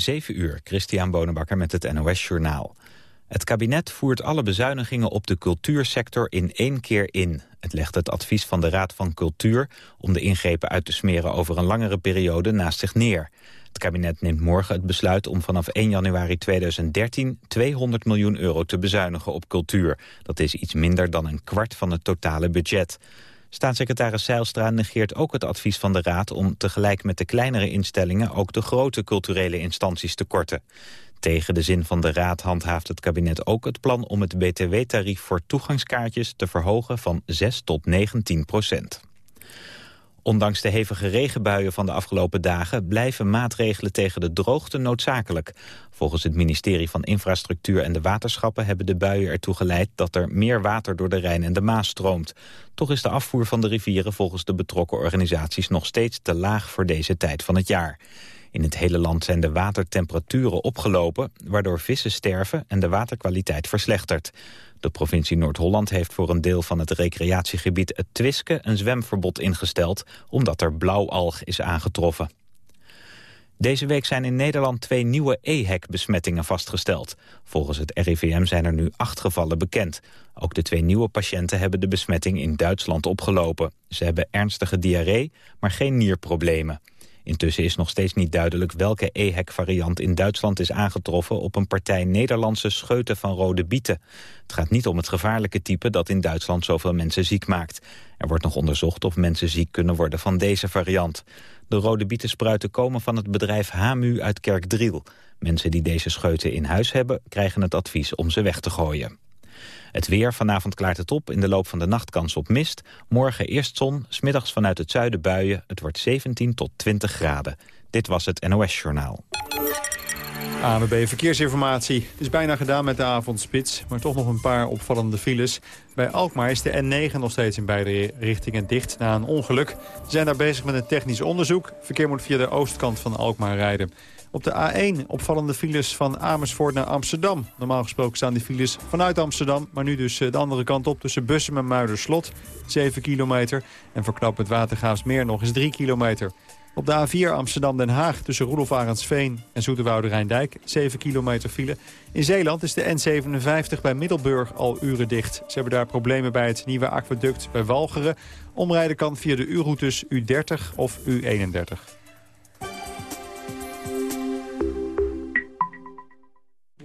7 uur, Christian Bonenbakker met het NOS Journaal. Het kabinet voert alle bezuinigingen op de cultuursector in één keer in. Het legt het advies van de Raad van Cultuur om de ingrepen uit te smeren over een langere periode naast zich neer. Het kabinet neemt morgen het besluit om vanaf 1 januari 2013 200 miljoen euro te bezuinigen op cultuur. Dat is iets minder dan een kwart van het totale budget. Staatssecretaris Zeilstra negeert ook het advies van de Raad... om tegelijk met de kleinere instellingen ook de grote culturele instanties te korten. Tegen de zin van de Raad handhaaft het kabinet ook het plan... om het btw-tarief voor toegangskaartjes te verhogen van 6 tot 19 procent. Ondanks de hevige regenbuien van de afgelopen dagen... blijven maatregelen tegen de droogte noodzakelijk. Volgens het ministerie van Infrastructuur en de Waterschappen... hebben de buien ertoe geleid dat er meer water door de Rijn en de Maas stroomt. Toch is de afvoer van de rivieren volgens de betrokken organisaties... nog steeds te laag voor deze tijd van het jaar. In het hele land zijn de watertemperaturen opgelopen... waardoor vissen sterven en de waterkwaliteit verslechtert. De provincie Noord-Holland heeft voor een deel van het recreatiegebied het Twiske een zwemverbod ingesteld, omdat er blauwalg is aangetroffen. Deze week zijn in Nederland twee nieuwe EHEC-besmettingen vastgesteld. Volgens het RIVM zijn er nu acht gevallen bekend. Ook de twee nieuwe patiënten hebben de besmetting in Duitsland opgelopen. Ze hebben ernstige diarree, maar geen nierproblemen. Intussen is nog steeds niet duidelijk welke EHEC-variant in Duitsland is aangetroffen op een partij Nederlandse scheuten van rode bieten. Het gaat niet om het gevaarlijke type dat in Duitsland zoveel mensen ziek maakt. Er wordt nog onderzocht of mensen ziek kunnen worden van deze variant. De rode bietenspruiten komen van het bedrijf HAMU uit Kerkdriel. Mensen die deze scheuten in huis hebben krijgen het advies om ze weg te gooien. Het weer, vanavond klaart het op. In de loop van de nacht kans op mist. Morgen eerst zon, smiddags vanuit het zuiden buien. Het wordt 17 tot 20 graden. Dit was het NOS Journaal. ANWB Verkeersinformatie. Het is bijna gedaan met de avondspits, maar toch nog een paar opvallende files. Bij Alkmaar is de N9 nog steeds in beide richtingen dicht na een ongeluk. Ze zijn daar bezig met een technisch onderzoek. Verkeer moet via de oostkant van Alkmaar rijden. Op de A1 opvallende files van Amersfoort naar Amsterdam. Normaal gesproken staan die files vanuit Amsterdam... maar nu dus eh, de andere kant op tussen Bussum en Muiderslot. 7 kilometer. En voor knap het Watergaafsmeer nog eens 3 kilometer. Op de A4 Amsterdam-Den Haag tussen Roelof en Zoeterwoude Rijndijk. 7 kilometer file. In Zeeland is de N57 bij Middelburg al uren dicht. Ze hebben daar problemen bij het nieuwe aquaduct bij Walcheren. Omrijden kan via de U-routes U30 of U31.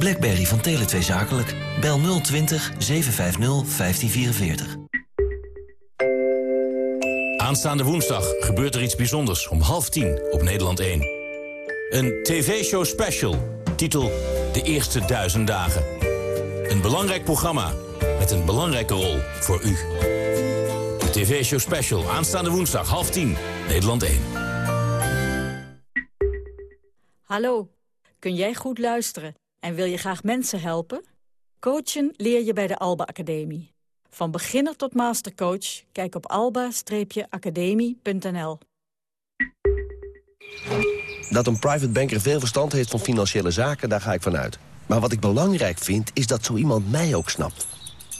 BlackBerry van Tele2 Zakelijk. Bel 020 750 1544. Aanstaande woensdag gebeurt er iets bijzonders om half tien op Nederland 1. Een tv-show special, titel De Eerste Duizend Dagen. Een belangrijk programma met een belangrijke rol voor u. De tv-show special, aanstaande woensdag, half tien, Nederland 1. Hallo, kun jij goed luisteren en wil je graag mensen helpen? Coachen leer je bij de Alba Academie. Van beginner tot mastercoach, kijk op alba-academie.nl. Dat een private banker veel verstand heeft van financiële zaken, daar ga ik vanuit. Maar wat ik belangrijk vind, is dat zo iemand mij ook snapt.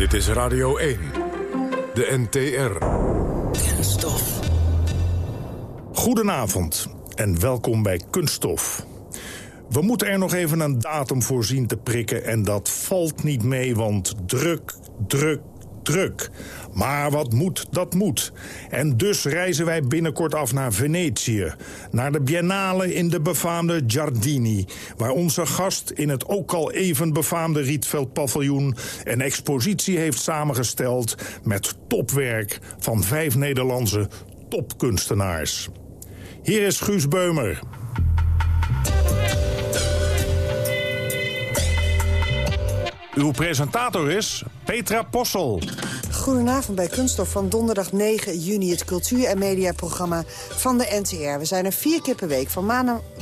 Dit is Radio 1, de NTR. Kunststof. Goedenavond en welkom bij Kunststof. We moeten er nog even een datum voor zien te prikken... en dat valt niet mee, want druk, druk, druk. Maar wat moet, dat moet. En dus reizen wij binnenkort af naar Venetië. Naar de Biennale in de befaamde Giardini... waar onze gast in het ook al even befaamde Rietveld paviljoen... een expositie heeft samengesteld met topwerk... van vijf Nederlandse topkunstenaars. Hier is Guus Beumer. Uw presentator is Petra Possel. Goedenavond bij Kunststof van donderdag 9 juni... het cultuur- en mediaprogramma van de NTR. We zijn er vier keer per week, van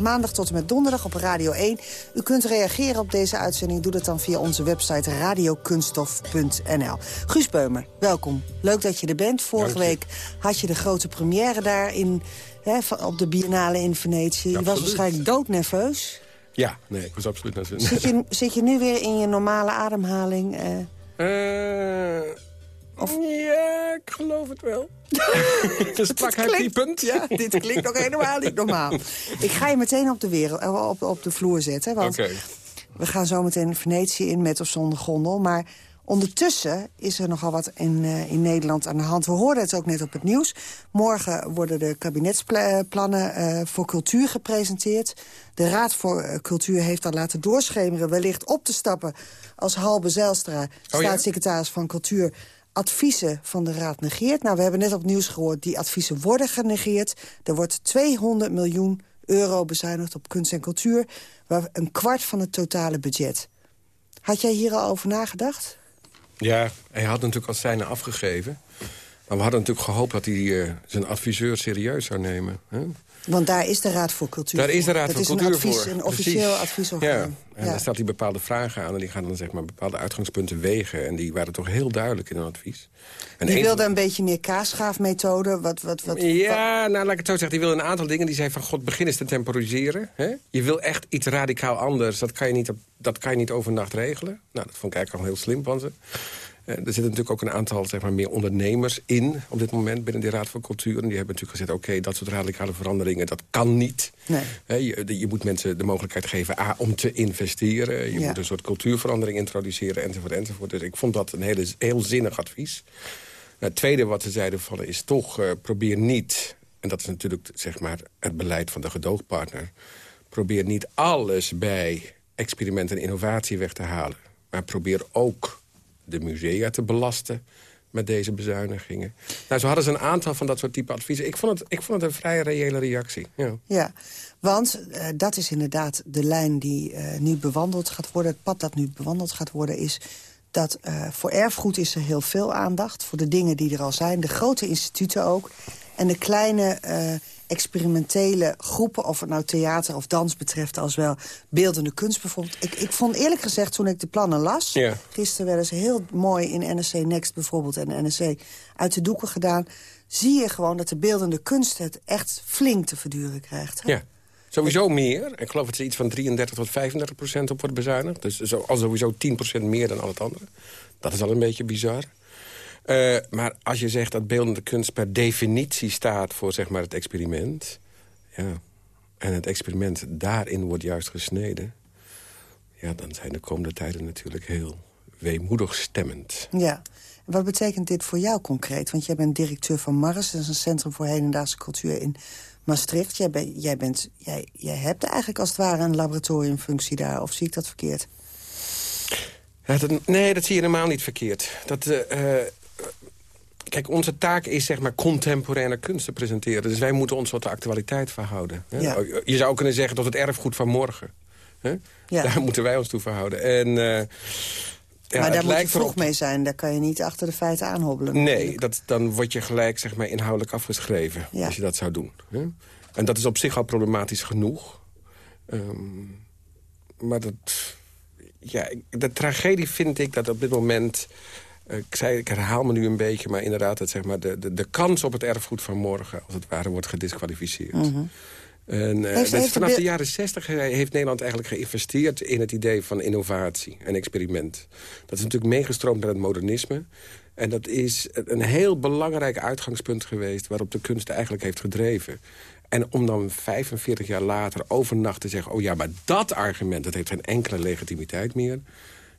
maandag, tot en met donderdag op Radio 1. U kunt reageren op deze uitzending. Doe dat dan via onze website radiokunststof.nl. Guus Beumer, welkom. Leuk dat je er bent. Vorige week had je de grote première daar in, hè, op de Biennale in Venetië. je was waarschijnlijk doodnerveus. Ja, nee, ik was absoluut nerveus. Zit je, zit je nu weer in je normale ademhaling? Uh... Of... Ja, ik geloof het wel. dus pak die punt. Ja, dit klinkt ook helemaal niet normaal. Ik ga je meteen op de, wereld, op, op de vloer zetten. Want we gaan zo meteen Venetië in met of zonder gondel. Maar Ondertussen is er nogal wat in, uh, in Nederland aan de hand. We hoorden het ook net op het nieuws. Morgen worden de kabinetsplannen uh, voor cultuur gepresenteerd. De Raad voor uh, Cultuur heeft al laten doorschemeren... wellicht op te stappen als Halbe Zijlstra, oh, staatssecretaris van Cultuur adviezen van de Raad negeert. Nou, we hebben net op het nieuws gehoord, die adviezen worden genegeerd. Er wordt 200 miljoen euro bezuinigd op kunst en cultuur. Waar een kwart van het totale budget. Had jij hier al over nagedacht? Ja, hij had natuurlijk al zijne afgegeven. Maar we hadden natuurlijk gehoopt dat hij uh, zijn adviseur serieus zou nemen. Hè? Want daar is de Raad voor Cultuur Daar is de Raad voor Cultuur advies, voor. een officieel adviesorgaan. Ja, en daar stelt hij bepaalde vragen aan... en die gaan dan zeg maar bepaalde uitgangspunten wegen. En die waren toch heel duidelijk in hun advies. En die wilde een beetje meer kaasschaafmethode? Wat, wat, wat, ja, nou laat ik het zo zeggen. Die wilde een aantal dingen. Die zei van, god, begin eens te temporiseren. Hè? Je wil echt iets radicaal anders. Dat kan, je niet, dat kan je niet overnacht regelen. Nou, dat vond ik eigenlijk al heel slim van ze. Eh, er zitten natuurlijk ook een aantal zeg maar, meer ondernemers in op dit moment binnen de Raad van Cultuur. En die hebben natuurlijk gezegd, oké, dat soort radicale veranderingen, dat kan niet. Nee. je, je, moet mensen de mogelijkheid geven A, om te investeren. Je moet een soort cultuurverandering introduceren, enzovoort, enzovoort. Dus ik vond dat een hele, heel zinnig advies. het tweede wat ze zeiden vallen is toch, uh, probeer niet... en dat is natuurlijk zeg maar, het beleid van de gedoogpartner... probeer niet alles bij experiment en innovatie weg te halen. Maar probeer ook de musea te belasten met deze bezuinigingen. Nou, zo hadden ze een aantal van dat soort type adviezen. Ik vond het, ik vond het een vrij reële reactie. Ja, ja want uh, dat is inderdaad de lijn die uh, nu bewandeld gaat worden. Het pad dat nu bewandeld gaat worden is dat uh, voor erfgoed is er heel veel aandacht. Voor de dingen die er al zijn. De grote instituten ook. En de kleine experimentele groepen... of het nou theater of dans betreft als wel beeldende kunst bijvoorbeeld. Ik, ik vond eerlijk gezegd, toen ik de plannen las... Ja. gisteren werden ze heel mooi in NSC Next bijvoorbeeld... en NSC uit de doeken gedaan... zie je gewoon dat de beeldende kunst het echt flink te verduren krijgt. Ja. Sowieso meer. Ik geloof dat er iets van 33 tot 35 procent op wordt bezuinigd. Dus zo, al sowieso 10 procent meer dan al het andere. Dat is al een beetje bizar. Uh, maar als je zegt dat beeldende kunst per definitie staat voor zeg maar, het experiment... Ja, en het experiment daarin wordt juist gesneden... ja, dan zijn de komende tijden natuurlijk heel weemoedig stemmend. Ja. Wat betekent dit voor jou concreet? Want jij bent directeur van Mars, dat is een centrum voor hedendaagse cultuur in Maastricht. Jij, ben, jij, bent, jij, jij hebt eigenlijk als het ware een laboratoriumfunctie daar, of zie ik dat verkeerd? Ja, dat, nee, dat zie je helemaal niet verkeerd. Dat, uh, Kijk, onze taak is zeg maar contemporaine kunst te presenteren. Dus wij moeten ons tot de actualiteit verhouden. Ja. Je zou kunnen zeggen tot het erfgoed van morgen. Ja. Daar moeten wij ons toe verhouden. En, uh, ja, maar daar moet je vroeg mee zijn. Daar kan je niet achter de feiten aanhobbelen. Nee, dat, dan word je gelijk zeg maar, inhoudelijk afgeschreven. Als je dat zou doen. En dat is op zich al problematisch genoeg. Um, maar dat, ja, de tragedie vind ik dat op dit moment ik, zei, ik herhaal me nu een beetje, maar inderdaad... Dat, zeg maar, de, de, de kans op het erfgoed van morgen, als het ware, wordt gedisqualificeerd. Mhm. En, uh, Heeft- heeft de vanaf de be- jaren 60 heeft Nederland eigenlijk geïnvesteerd in het idee van innovatie en experiment. Dat is natuurlijk meegestroomd naar het modernisme. En dat is een heel belangrijk uitgangspunt geweest... waarop de kunst eigenlijk heeft gedreven. En om dan 45 jaar later overnacht te zeggen... oh ja, maar dat argument dat heeft geen enkele legitimiteit meer...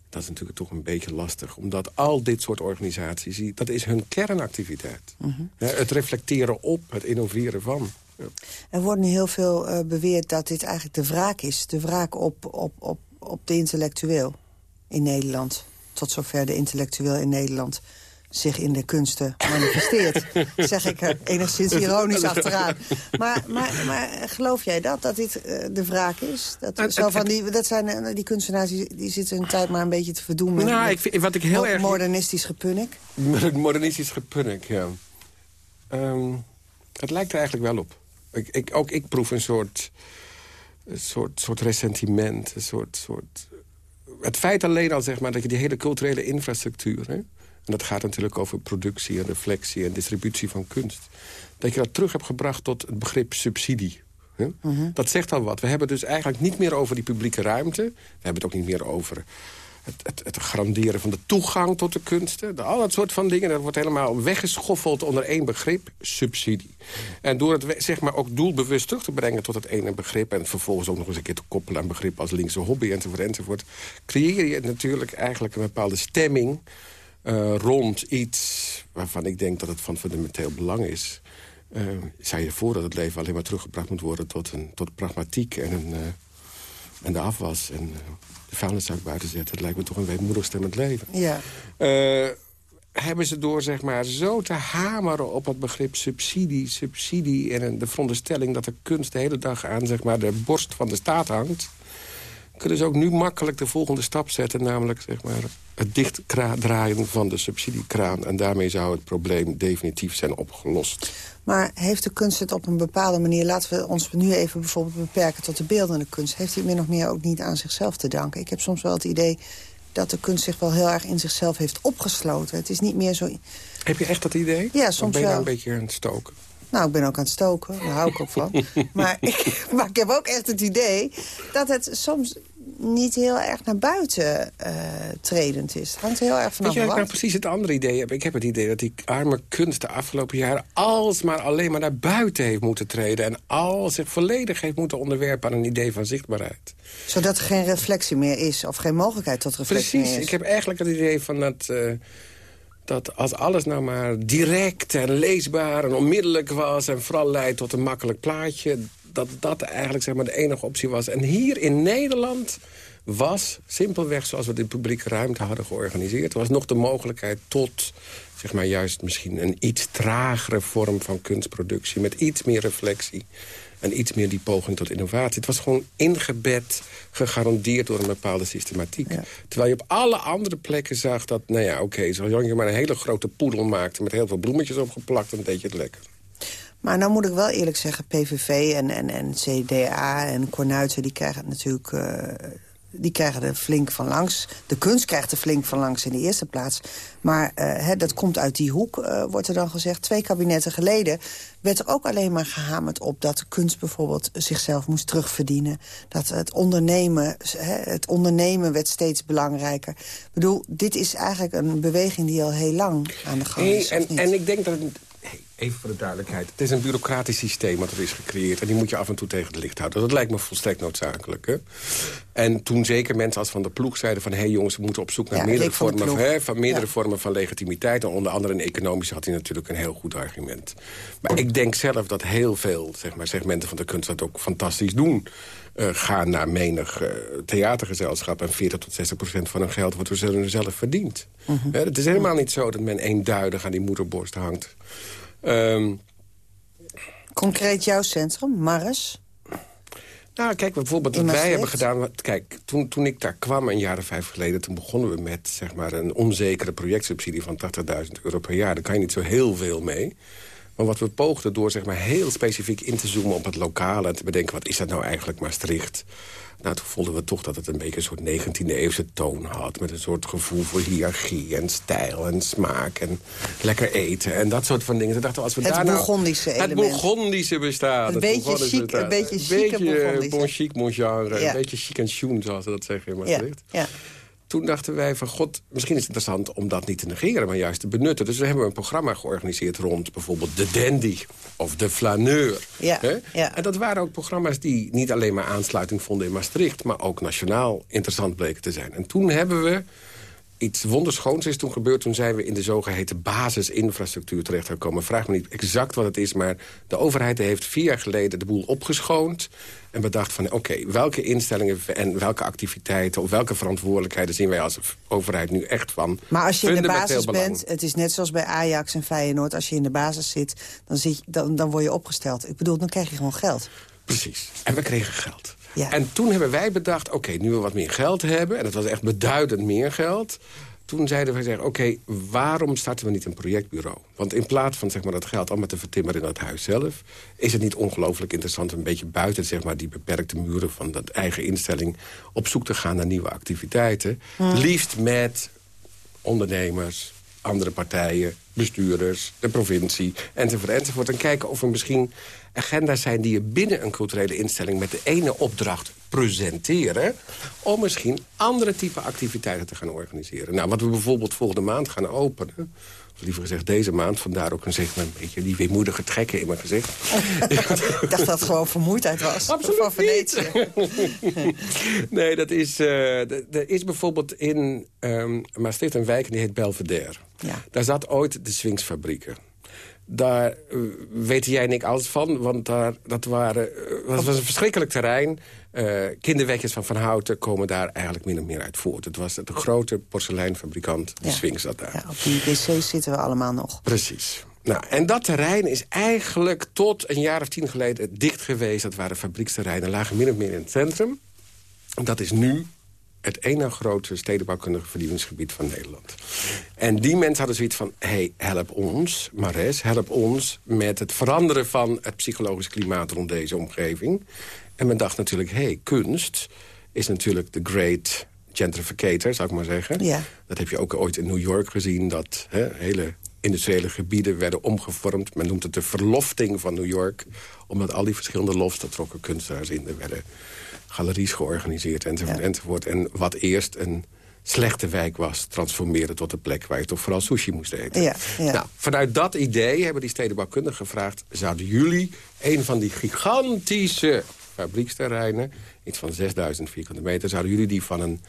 dat is natuurlijk toch een beetje lastig. Omdat al dit soort organisaties, dat is hun kernactiviteit. Ja, het reflecteren op, het innoveren van. Ja. Er wordt nu heel veel eh, beweerd dat dit eigenlijk de wraak is. De wraak op, op, op, op de intellectueel in Nederland. Tot zover de intellectueel in Nederland zich in de kunsten manifesteert. zeg ik er enigszins ironisch achteraan. Maar, maar, maar geloof jij dat, dat dit eh, de wraak is? Dat, zo van die, dat zijn eh, die kunstenaars die, die zitten hun tijd maar een beetje te verdoen... met, Nou, met ik vind- wat ik heel erg- modernistisch gepunnik. Het modernistisch gepunnik, ja. Ehm, het lijkt er eigenlijk wel op. Ik, ik, ook ik proef een soort, een soort, soort ressentiment. Een soort, soort... Het feit alleen al, zeg maar, dat je die hele culturele infrastructuur... Hè, en dat gaat natuurlijk over productie en reflectie en distributie van kunst... dat je dat terug hebt gebracht tot het begrip subsidie. Hè? Dat zegt al wat. We hebben dus eigenlijk niet meer over die publieke ruimte. We hebben het ook niet meer over het, het, het garanderen van de toegang tot de kunsten. De- Al dat soort van dingen, dat wordt helemaal weggeschoffeld onder één begrip, subsidie. En door het zeg maar, ook doelbewust terug te brengen tot het ene begrip... en vervolgens ook nog eens een keer te koppelen aan begrip als linkse hobby enzovoort enzovoort... creëer je natuurlijk eigenlijk een bepaalde stemming eh, rond iets waarvan ik denk dat het van fundamenteel belang is... Uh, zei je voor dat het leven alleen maar teruggebracht moet worden tot, een, tot pragmatiek en, een, eh, en de afwas en de vuilniszak buiten zetten. Het lijkt me toch een weemoedigstemmend leven. Ja. Hebben ze door zeg maar, zo te hameren op het begrip subsidie, subsidie... en de veronderstelling dat de kunst de hele dag aan zeg maar, de borst van de staat hangt... kunnen ze ook nu makkelijk de volgende stap zetten... namelijk zeg maar, het dichtdraaien van de subsidiekraan. En daarmee zou het probleem definitief zijn opgelost. Maar heeft de kunst het op een bepaalde manier... laten we ons nu even bijvoorbeeld beperken tot de beeldende kunst... heeft hij min of meer ook niet aan zichzelf te danken? Ik heb soms wel het idee dat de kunst zich wel heel erg in zichzelf heeft opgesloten. Het is niet meer zo... Heb je echt dat idee? Ja, Of soms ben je wel. een beetje aan het stoken? Nou, ik ben ook aan het stoken, daar hou ik ook van. maar, ik, maar ik heb ook echt het idee dat het soms niet heel erg naar buiten eh, tredend is. Het hangt heel erg Weet vanaf je, dat ik nou precies het andere idee heb? Ik heb het idee dat die arme kunst de afgelopen jaren... alsmaar alleen maar naar buiten heeft moeten treden... en al zich volledig heeft moeten onderwerpen aan een idee van zichtbaarheid. Zodat er geen reflectie meer is, of geen mogelijkheid tot reflectie Precies, meer is. ik heb eigenlijk het idee van dat... eh, dat als alles nou maar direct en leesbaar en onmiddellijk was... en vooral leidt tot een makkelijk plaatje... dat dat eigenlijk zeg maar, de enige optie was. En hier in Nederland was simpelweg zoals we de publieke ruimte hadden georganiseerd... was nog de mogelijkheid tot zeg maar, juist misschien een iets tragere vorm van kunstproductie... met iets meer reflectie en iets meer die poging tot innovatie. Het was gewoon ingebed, gegarandeerd door een bepaalde systematiek. Terwijl je op alle andere plekken zag dat... nou ja, oké, zolang je maar een hele grote poedel maakte... met heel veel bloemetjes opgeplakt, dan deed je het lekker. Maar nou moet ik wel eerlijk zeggen, PVV en, en, en CDA en Cornuiten... die krijgen het natuurlijk eh, die krijgen er flink van langs. De kunst krijgt er flink van langs in de eerste plaats. Maar eh, dat komt uit die hoek, eh, wordt er dan gezegd. Twee kabinetten geleden werd er ook alleen maar gehamerd op... dat de kunst bijvoorbeeld zichzelf moest terugverdienen. Dat het ondernemen, het ondernemen werd steeds belangrijker. Ik bedoel, dit is eigenlijk een beweging die al heel lang aan de gang is. en, en ik denk dat... Het, even voor de duidelijkheid. Het is een bureaucratisch systeem wat er is gecreëerd. En die moet je af en toe tegen het licht houden. Dat lijkt me volstrekt noodzakelijk. Hè? En toen zeker mensen als Van der Ploeg zeiden van... hé hey jongens, we moeten op zoek naar Ja, meerdere, van vormen, Ploeg. hè, van, meerdere Ja. vormen van legitimiteit. En onder andere in economisch had hij natuurlijk een heel goed argument. Maar ik denk zelf dat heel veel zeg maar, segmenten van de kunst dat ook fantastisch doen. Eh, gaan naar menig eh, theatergezelschap... en 40 tot 60 procent van hun geld wordt door ze zelf verdiend. Mhm. Het is helemaal niet zo dat men eenduidig aan die moederborst hangt. Ehm, Concreet jouw centrum, Maris? nou, kijk, bijvoorbeeld wat wij hebben gedaan... Kijk, toen, toen ik daar kwam een jaar of vijf geleden... toen begonnen we met zeg maar, een onzekere projectsubsidie van 80.000 euro per jaar. Daar kan je niet zo heel veel mee. Maar wat we poogden door zeg maar, heel specifiek in te zoomen op het lokale... en te bedenken, wat is dat nou eigenlijk Maastricht... Nou, toen vonden we toch dat het een beetje een soort 19e-eeuwse toon had. Met een soort gevoel voor hiërarchie en stijl en smaak en lekker eten. En dat soort van dingen. Toen dachten we, als we het daar Bourgondische nou, Het Bourgondische bestaan. Een beetje chic, een beetje chique Een bon chic, mon genre. Een beetje chic en choen, zoals ze dat zeggen in Maastricht. Ja. ja toen dachten wij van god, misschien is het interessant om dat niet te negeren... maar juist te benutten. Dus we hebben een programma georganiseerd rond bijvoorbeeld de dandy of de flaneur. Ja, ja. En dat waren ook programma's die niet alleen maar aansluiting vonden in Maastricht... maar ook nationaal interessant bleken te zijn. En toen hebben we iets wonderschoons is toen gebeurd. Toen zijn we in de zogeheten basisinfrastructuur terechtgekomen. Vraag me niet exact wat het is, maar de overheid heeft vier jaar geleden de boel opgeschoond. En bedacht van, oké, welke instellingen en welke activiteiten... of welke verantwoordelijkheden zien wij als overheid nu echt van? Maar als je in de basis bent, het is net zoals bij Ajax en Feyenoord... als je in de basis zit, dan, zit dan, dan word je opgesteld. Ik bedoel, dan krijg je gewoon geld. Precies. En we kregen geld. En toen hebben wij bedacht, oké, nu we wat meer geld hebben... en dat was echt beduidend meer geld... toen zeiden we, oké, okay, waarom starten we niet een projectbureau? Want in plaats van zeg maar, dat geld allemaal te vertimmeren in dat huis zelf... is het niet ongelooflijk interessant een beetje buiten zeg maar, die beperkte muren... van dat eigen instelling op zoek te gaan naar nieuwe activiteiten. Liefst met ondernemers, andere partijen, bestuurders, de provincie, enzovoort, enzovoort. En kijken of er misschien agenda's zijn die je binnen een culturele instelling... met de ene opdracht presenteren... om misschien andere type activiteiten te gaan organiseren. Nou, wat we bijvoorbeeld volgende maand gaan openen... of liever gezegd deze maand, vandaar ook een, zeg maar, een beetje die weemoedige trekken in mijn gezicht. Ik dacht dat het gewoon vermoeidheid was. Absoluut van Venetië. nee, dat is... Uh, er is bijvoorbeeld in um, Maastricht een wijk die heet Belvedere. Ja. Daar zat ooit de Swingsfabrieken. Daar uh, weten jij en ik alles van, want daar, dat, waren, uh, dat was een verschrikkelijk terrein. Uh, kinderwetjes van Van Houten komen daar eigenlijk min of meer uit voort. Het was de grote porseleinfabrikant, de ja. Zat daar. Ja, op die wc's zitten we allemaal nog. Precies. Nou, en dat terrein is eigenlijk tot een jaar of tien geleden dicht geweest. Dat waren fabrieksterreinen, lagen min of meer in het centrum. Dat is nu het ene grote stedenbouwkundige verdieningsgebied van Nederland. En die mensen hadden zoiets van, hey, help ons, Mares, help ons... met het veranderen van het psychologisch klimaat rond deze omgeving. En men dacht natuurlijk, hey, kunst is natuurlijk de great gentrificator, zou ik maar zeggen. Ja. Dat heb je ook ooit in New York gezien, dat hè, hele industriële gebieden werden omgevormd. Men noemt het de verlofting van New York. Omdat al die verschillende loften trokken kunstenaars in. Er werden galeries georganiseerd enzovoort, enzovoort. En wat eerst een slechte wijk was, transformeren tot een plek waar je toch vooral sushi moest eten. Ja, ja. Nou, vanuit dat idee hebben die stedenbouwkundigen gevraagd... zouden jullie een van die gigantische fabrieksterreinen... iets van 6000 vierkante meter... zouden jullie die van een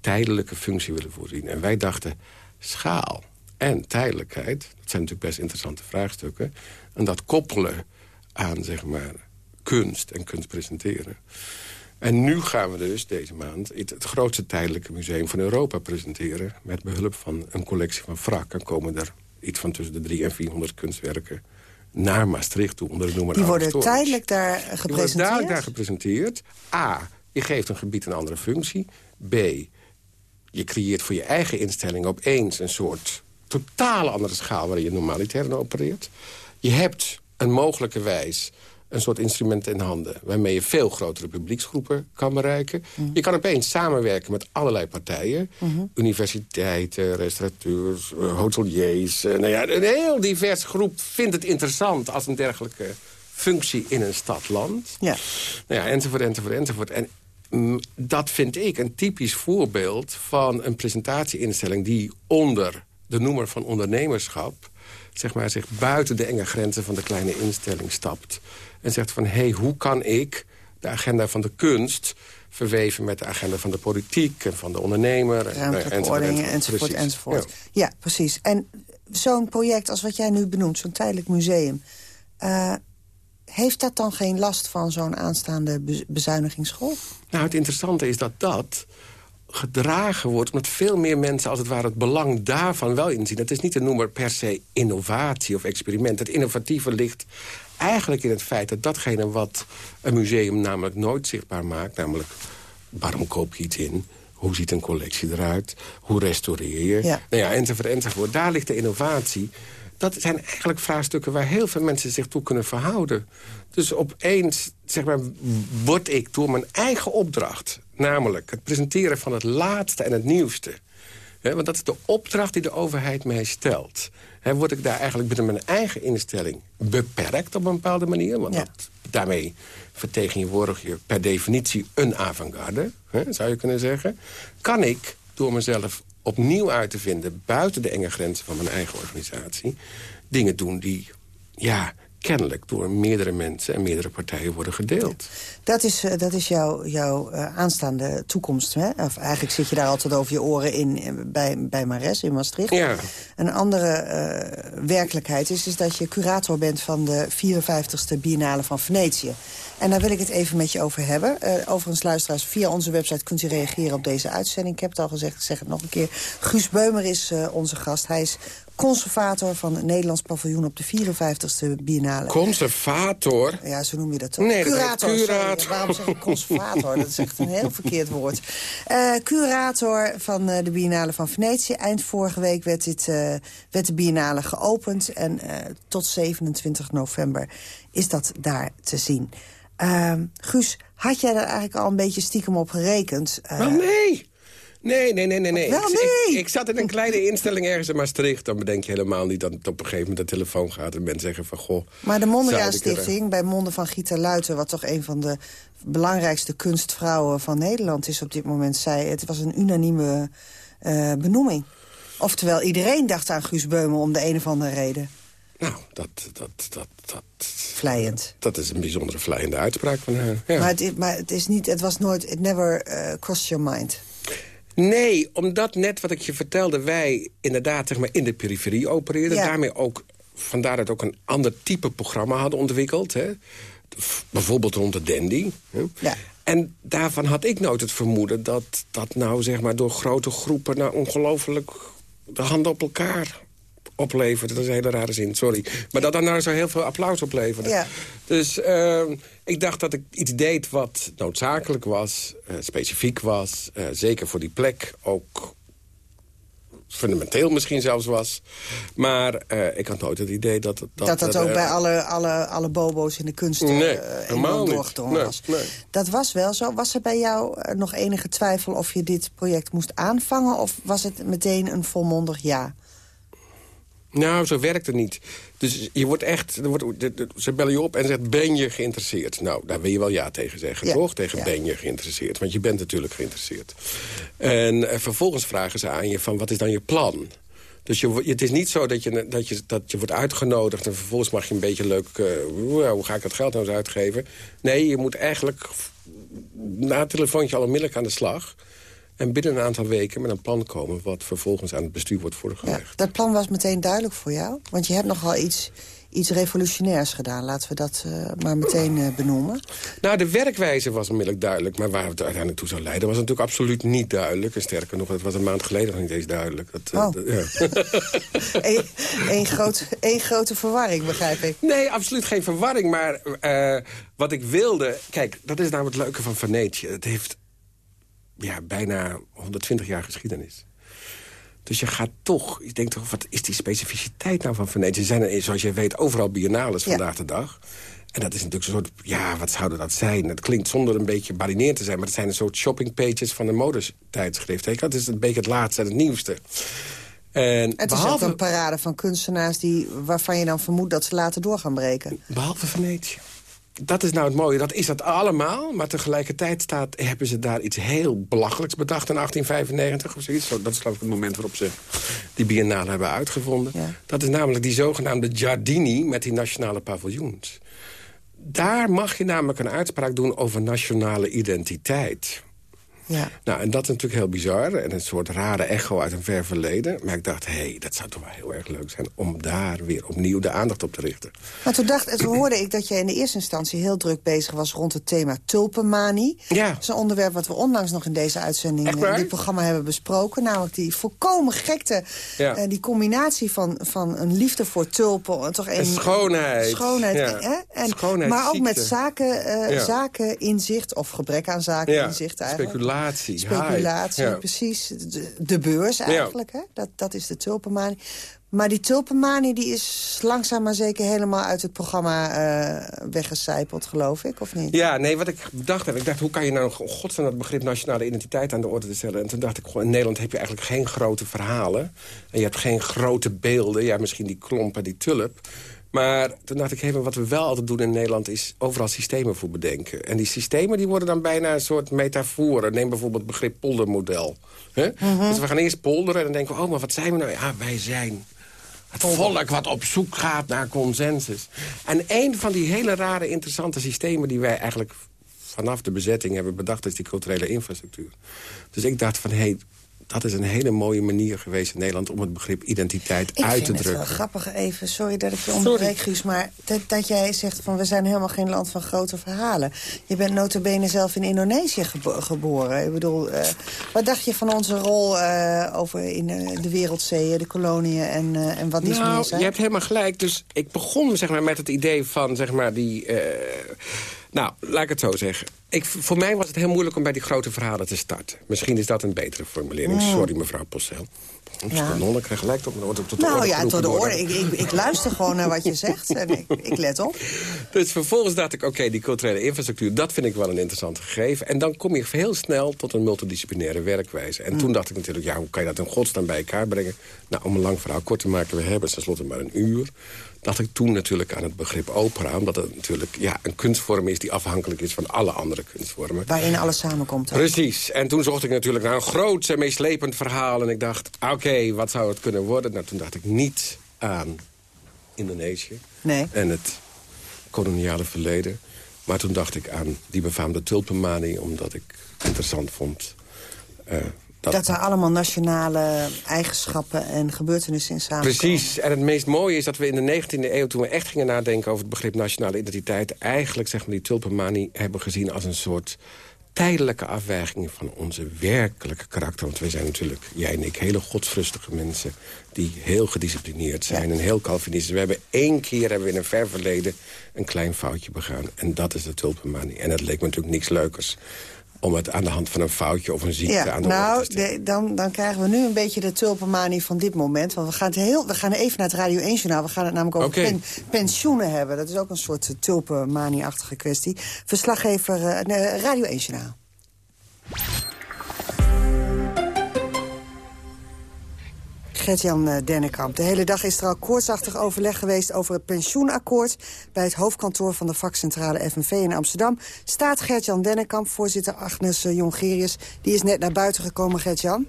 tijdelijke functie willen voorzien? En wij dachten, schaal en tijdelijkheid... dat zijn natuurlijk best interessante vraagstukken... en dat koppelen aan, zeg maar, kunst en kunst presenteren... En nu gaan we dus deze maand het, het, grootste tijdelijke museum van Europa presenteren... met behulp van een collectie van wrak. En komen er iets van tussen de 300 en 400 kunstwerken naar Maastricht toe. Onder de noemer Die worden tijdelijk daar gepresenteerd? Die worden daar gepresenteerd. A, je geeft een gebied een andere functie. B, je creëert voor je eigen instelling opeens een soort totale andere schaal... waar je normaliter opereert. Je hebt een mogelijke wijs een soort instrument in handen... waarmee je veel grotere publieksgroepen kan bereiken. Mhm. Je kan opeens samenwerken met allerlei partijen. Mhm. Universiteiten, restaurateurs, eh, hoteliers. Uh, nou ja, een heel divers groep vindt het interessant... als een dergelijke functie in een stad-land. Ja. Nou ja, enzovoort, enzovoort, enzovoort. En mm, dat vind ik een typisch voorbeeld van een presentatieinstelling... die onder de noemer van ondernemerschap zeg maar, zich buiten de enge grenzen van de kleine instelling stapt. En zegt van, hé, hey, hoe kan ik de agenda van de kunst verweven met de agenda van de politiek en van de ondernemer. Ruimtelijke enzovoort, enzovoort, enzovoort, enzovoort. Ja. precies. En zo'n project als wat jij nu benoemt, zo'n tijdelijk museum... Uh, heeft dat dan geen last van zo'n aanstaande bezuinigingsgolf? Nou, het interessante is dat dat gedragen wordt... omdat veel meer mensen als het ware het belang daarvan wel inzien. Het is niet te noemen per se innovatie of experiment. Het innovatieve ligt eigenlijk in het feit dat datgene wat een museum namelijk nooit zichtbaar maakt... namelijk waarom koop je iets in, hoe ziet een collectie eruit, hoe restaureer je... Ja. Nou ja, enzovoort, enzovoort. Daar ligt de innovatie dat zijn eigenlijk vraagstukken waar heel veel mensen zich toe kunnen verhouden. Dus opeens, zeg maar, word ik door mijn eigen opdracht... namelijk het presenteren van het laatste en het nieuwste... Want dat is de opdracht die de overheid mij stelt... Hè, word ik daar eigenlijk binnen mijn eigen instelling beperkt op een bepaalde manier. Want dat, daarmee vertegenwoordig je per definitie een avant-garde, zou je kunnen zeggen. Kan ik door mezelf opnieuw uit te vinden... buiten de enge grenzen van mijn eigen organisatie... dingen doen die ja, kennelijk door meerdere mensen en meerdere partijen worden gedeeld. Dat is, eh, dat is jouw, jouw uh, aanstaande toekomst. Hè? Of eigenlijk zit je daar altijd over je oren in eh, bij, bij Mares in Maastricht. Ja. Een andere uh, werkelijkheid is, is dat je curator bent van de 54ste Biennale van Venetië. En daar wil ik het even met je over hebben. Uh, overigens, luisteraars, via onze website kunt u reageren op deze uitzending. Ik heb het al gezegd, ik zeg het nog een keer. Guus Beumer is uh, onze gast. Hij is conservator van het Nederlands paviljoen op de 54ste Biennale. Conservator? Ja, zo noem je dat toch? Nee, curator. curator. waarom zeg ik conservator? dat is echt een heel verkeerd woord. Uh, curator van uh, de Biennale van Venetië. Eind vorige week werd, dit, uh, werd de Biennale geopend. En tot 27 november is dat daar te zien. Guus, had jij er eigenlijk al een beetje stiekem op gerekend? Wel nee! Nee, nee, nee, nee. nee. Wel, Ik, nee. ik, ik, zat in een kleine instelling ergens in Maastricht. Dan bedenk je helemaal niet dat het op een gegeven moment de telefoon gaat... en mensen zeggen van, goh... Maar de Mondriaan zou ik er- Stichting, bij monden van Gita Luiten... wat toch een van de belangrijkste kunstvrouwen van Nederland is op dit moment... zei het was een unanieme eh, benoeming. Oftewel, iedereen dacht aan Guus Beumer om de een of andere reden. Nou, dat, dat, dat, dat, Vlijend. dat is een bijzondere vlijende uitspraak van haar. Ja. Maar, het, is- maar het, is niet, het was nooit... It never eh, crossed your mind. Nee, omdat net wat ik je vertelde... wij inderdaad zeg maar, in de periferie opereerden. Ja. Daarmee ook, vandaar dat ook een ander type programma hadden ontwikkeld. Hè. Bijvoorbeeld rond de dandy. Hè. Ja. En daarvan had ik nooit het vermoeden... dat dat nou zeg maar, door grote groepen... nou ongelooflijk de handen op elkaar opleverde. Dat is een hele rare zin, sorry. Maar dat dan nou zo heel veel applaus opleverde. Ja. Dus eh, ik dacht dat ik iets deed wat noodzakelijk was, eh, specifiek was. eh, zeker voor die plek ook fundamenteel misschien zelfs was. Maar eh, ik had nooit het idee dat... Dat Dat dat, ook bij alle, alle, alle bobo's in de kunst Nee, helemaal niet. doorgedrongen Nee, was. nee. Dat was wel zo. Was er bij jou nog enige twijfel of je dit project moest aanvangen... of was het meteen een volmondig ja? Nou, zo werkt het niet. Dus je wordt echt... Er wordt, ze bellen je op en zegt, ben je geïnteresseerd? Nou, daar wil je wel ja tegen zeggen, Ja, toch? Tegen ja. ben je geïnteresseerd. Want je bent natuurlijk geïnteresseerd. En eh, vervolgens vragen ze aan je van, wat is dan je plan? Dus je, het is niet zo dat je, dat, je, dat je wordt uitgenodigd... en vervolgens mag je een beetje leuk... eh, "Wow, hoe ga ik het geld nou eens uitgeven? Nee, je moet eigenlijk na het telefoontje al onmiddellijk aan de slag... en binnen een aantal weken met een plan komen... wat vervolgens aan het bestuur wordt voorgelegd. Ja, dat plan was meteen duidelijk voor jou? Want je hebt nogal iets, iets revolutionairs gedaan. Laten we dat eh, maar meteen eh, benoemen. Nou, de werkwijze was onmiddellijk duidelijk. Maar waar het uiteindelijk toe zou leiden was natuurlijk absoluut niet duidelijk. En sterker nog, het was een maand geleden nog niet eens duidelijk. Dat, eh, Oh. dat- ja. Eén één groot, één grote verwarring, begrijp ik. Nee, absoluut geen verwarring. Maar wat ik wilde... Kijk, dat is namelijk het leuke van Venetië. Het heeft ja, bijna 120 jaar geschiedenis. Dus je gaat toch... Je denkt toch, wat is die specificiteit nou van Venetië? Er zijn er, zoals je weet, overal biennales Ja. vandaag de dag. En dat is natuurlijk een soort... Ja, wat zouden dat zijn? Het klinkt zonder een beetje barineerd te zijn... maar het zijn een soort shoppingpages van een modetijdschrift. hè. Dat is een beetje het laatste en het nieuwste. En Het is ook een parade van kunstenaars die, waarvan je dan vermoedt dat ze later door gaan breken. Behalve Venetië. Dat is nou het mooie. Dat is dat allemaal. Maar tegelijkertijd staat, hebben ze daar iets heel belachelijks bedacht in 1895 of zoiets. Zo, Dat is geloof ik het moment waarop ze die biennale hebben uitgevonden. Ja. Dat is namelijk die zogenaamde Giardini met die nationale paviljoens. Daar mag je namelijk een uitspraak doen over nationale identiteit. Ja. Nou, en dat is natuurlijk heel bizar. En een soort rare echo uit een ver verleden. Maar ik dacht, hé, hey, dat zou toch wel heel erg leuk zijn... om daar weer opnieuw de aandacht op te richten. Maar toen, dacht, toen hoorde ik dat je in de eerste instantie heel druk bezig was... rond het thema tulpenmanie. Ja. Dat is een onderwerp wat we onlangs nog in deze uitzending... Eh, in dit programma hebben besproken. Namelijk die volkomen gekte... Ja. eh, die combinatie van, van een liefde voor tulpen... en toch een, En schoonheid. schoonheid Ja. hè? En, Schoonheidsziekte. maar ook met zaken, eh Ja. zakeninzicht... of gebrek aan zakeninzicht eigenlijk. speculatie. Speculatie. Speculatie, Ja. precies. De, de beurs eigenlijk, hè? Dat, dat is de tulpenmanie. Maar die tulpenmanie die is langzaam maar zeker helemaal uit het programma eh weggecijpeld, geloof ik, of niet? Ja, nee, wat ik bedacht heb. Ik dacht, hoe kan je nou in godsnaam dat begrip nationale identiteit aan de orde te stellen? En toen dacht ik, in Nederland heb je eigenlijk geen grote verhalen. En je hebt geen grote beelden. Ja, misschien die klomp en die tulp. Maar toen dacht ik, maar wat we wel altijd doen in Nederland... is overal systemen voor bedenken. En die systemen die worden dan bijna een soort metaforen. Neem bijvoorbeeld het begrip poldermodel. Hè? Dus we gaan eerst polderen en dan denken we... oh, maar wat zijn we nou? Ja, wij zijn het volk wat op zoek gaat naar consensus. En een van die hele rare, interessante systemen... die wij eigenlijk vanaf de bezetting hebben bedacht... is die culturele infrastructuur. Dus ik dacht van, hé, hey, dat is een hele mooie manier geweest in Nederland... om het begrip identiteit Ik uit vind te het drukken. wel grappig even, sorry dat ik je onderbreek, Guus... maar dat, dat jij zegt van we zijn helemaal geen land van grote verhalen. Je bent notabene zelf in Indonesië gebo- geboren. Ik bedoel, eh, wat dacht je van onze rol eh, over in eh, de wereldzeeën, de koloniën en, eh, en wat die meer Nou, zijn? je hebt helemaal gelijk. Dus ik begon zeg maar, met het idee van zeg maar, die... nou, laat ik het zo zeggen. Ik, voor mij was het heel moeilijk om bij die grote verhalen te starten. Misschien is dat een betere formulering. Mm. Sorry, mevrouw Possel. Oeps, Ja. de nonnen krijgen gelijk tot, tot, tot de nou orde ja, tot de worden. orde. Ik, ik, ik luister gewoon naar wat je zegt en ik, ik let op. Dus vervolgens dacht ik, oké, die culturele infrastructuur... dat vind ik wel een interessant gegeven. En dan kom je heel snel tot een multidisciplinaire werkwijze. En toen dacht ik natuurlijk, ja, hoe kan je dat in godsnaam bij elkaar brengen? Nou, om een lang verhaal kort te maken, we hebben tenslotte maar een uur. Dacht ik toen natuurlijk aan het begrip opera. Omdat het natuurlijk ja, een kunstvorm is die afhankelijk is van alle andere kunstvormen. Waarin alles samenkomt. dan. Precies. En toen zocht ik natuurlijk naar een groot en meeslepend verhaal. En ik dacht, oké, wat zou het kunnen worden? Nou, toen dacht ik niet aan Indonesië. Nee. En het koloniale verleden. Maar toen dacht ik aan die befaamde tulpenmanie. Omdat ik interessant vond... eh, dat, Dat er allemaal nationale eigenschappen en gebeurtenissen in samenkomen. Precies. En het meest mooie is dat we in de 19e eeuw... toen we echt gingen nadenken over het begrip nationale identiteit... eigenlijk zeg maar, die tulpenmanie hebben gezien als een soort tijdelijke afwijking van onze werkelijke karakter. Want wij zijn natuurlijk, jij en ik, hele godsvruchtige mensen... die heel gedisciplineerd zijn en heel Calvinistisch. We hebben één keer hebben we in een ver verleden een klein foutje begaan. En dat is de tulpenmanie. En het leek me natuurlijk niks leukers om het aan de hand van een foutje of een ziekte Ja, aan de nou, de- dan, dan krijgen we nu een beetje de tulpenmanie van dit moment. Want we gaan, het heel, we gaan even naar het Radio 1-journaal. We gaan het namelijk over pen- pensioenen hebben. Dat is ook een soort eh, tulpenmanie-achtige kwestie. Verslaggever eh, nee, Radio 1-journaal. Gert-Jan eh, Dennekamp. De hele dag is er al koortsachtig overleg geweest over het pensioenakkoord. Bij het hoofdkantoor van de vakcentrale FNV in Amsterdam... staat Gert-Jan Dennekamp, voorzitter Agnes eh, Jongerius. Die is net naar buiten gekomen, Gert-Jan.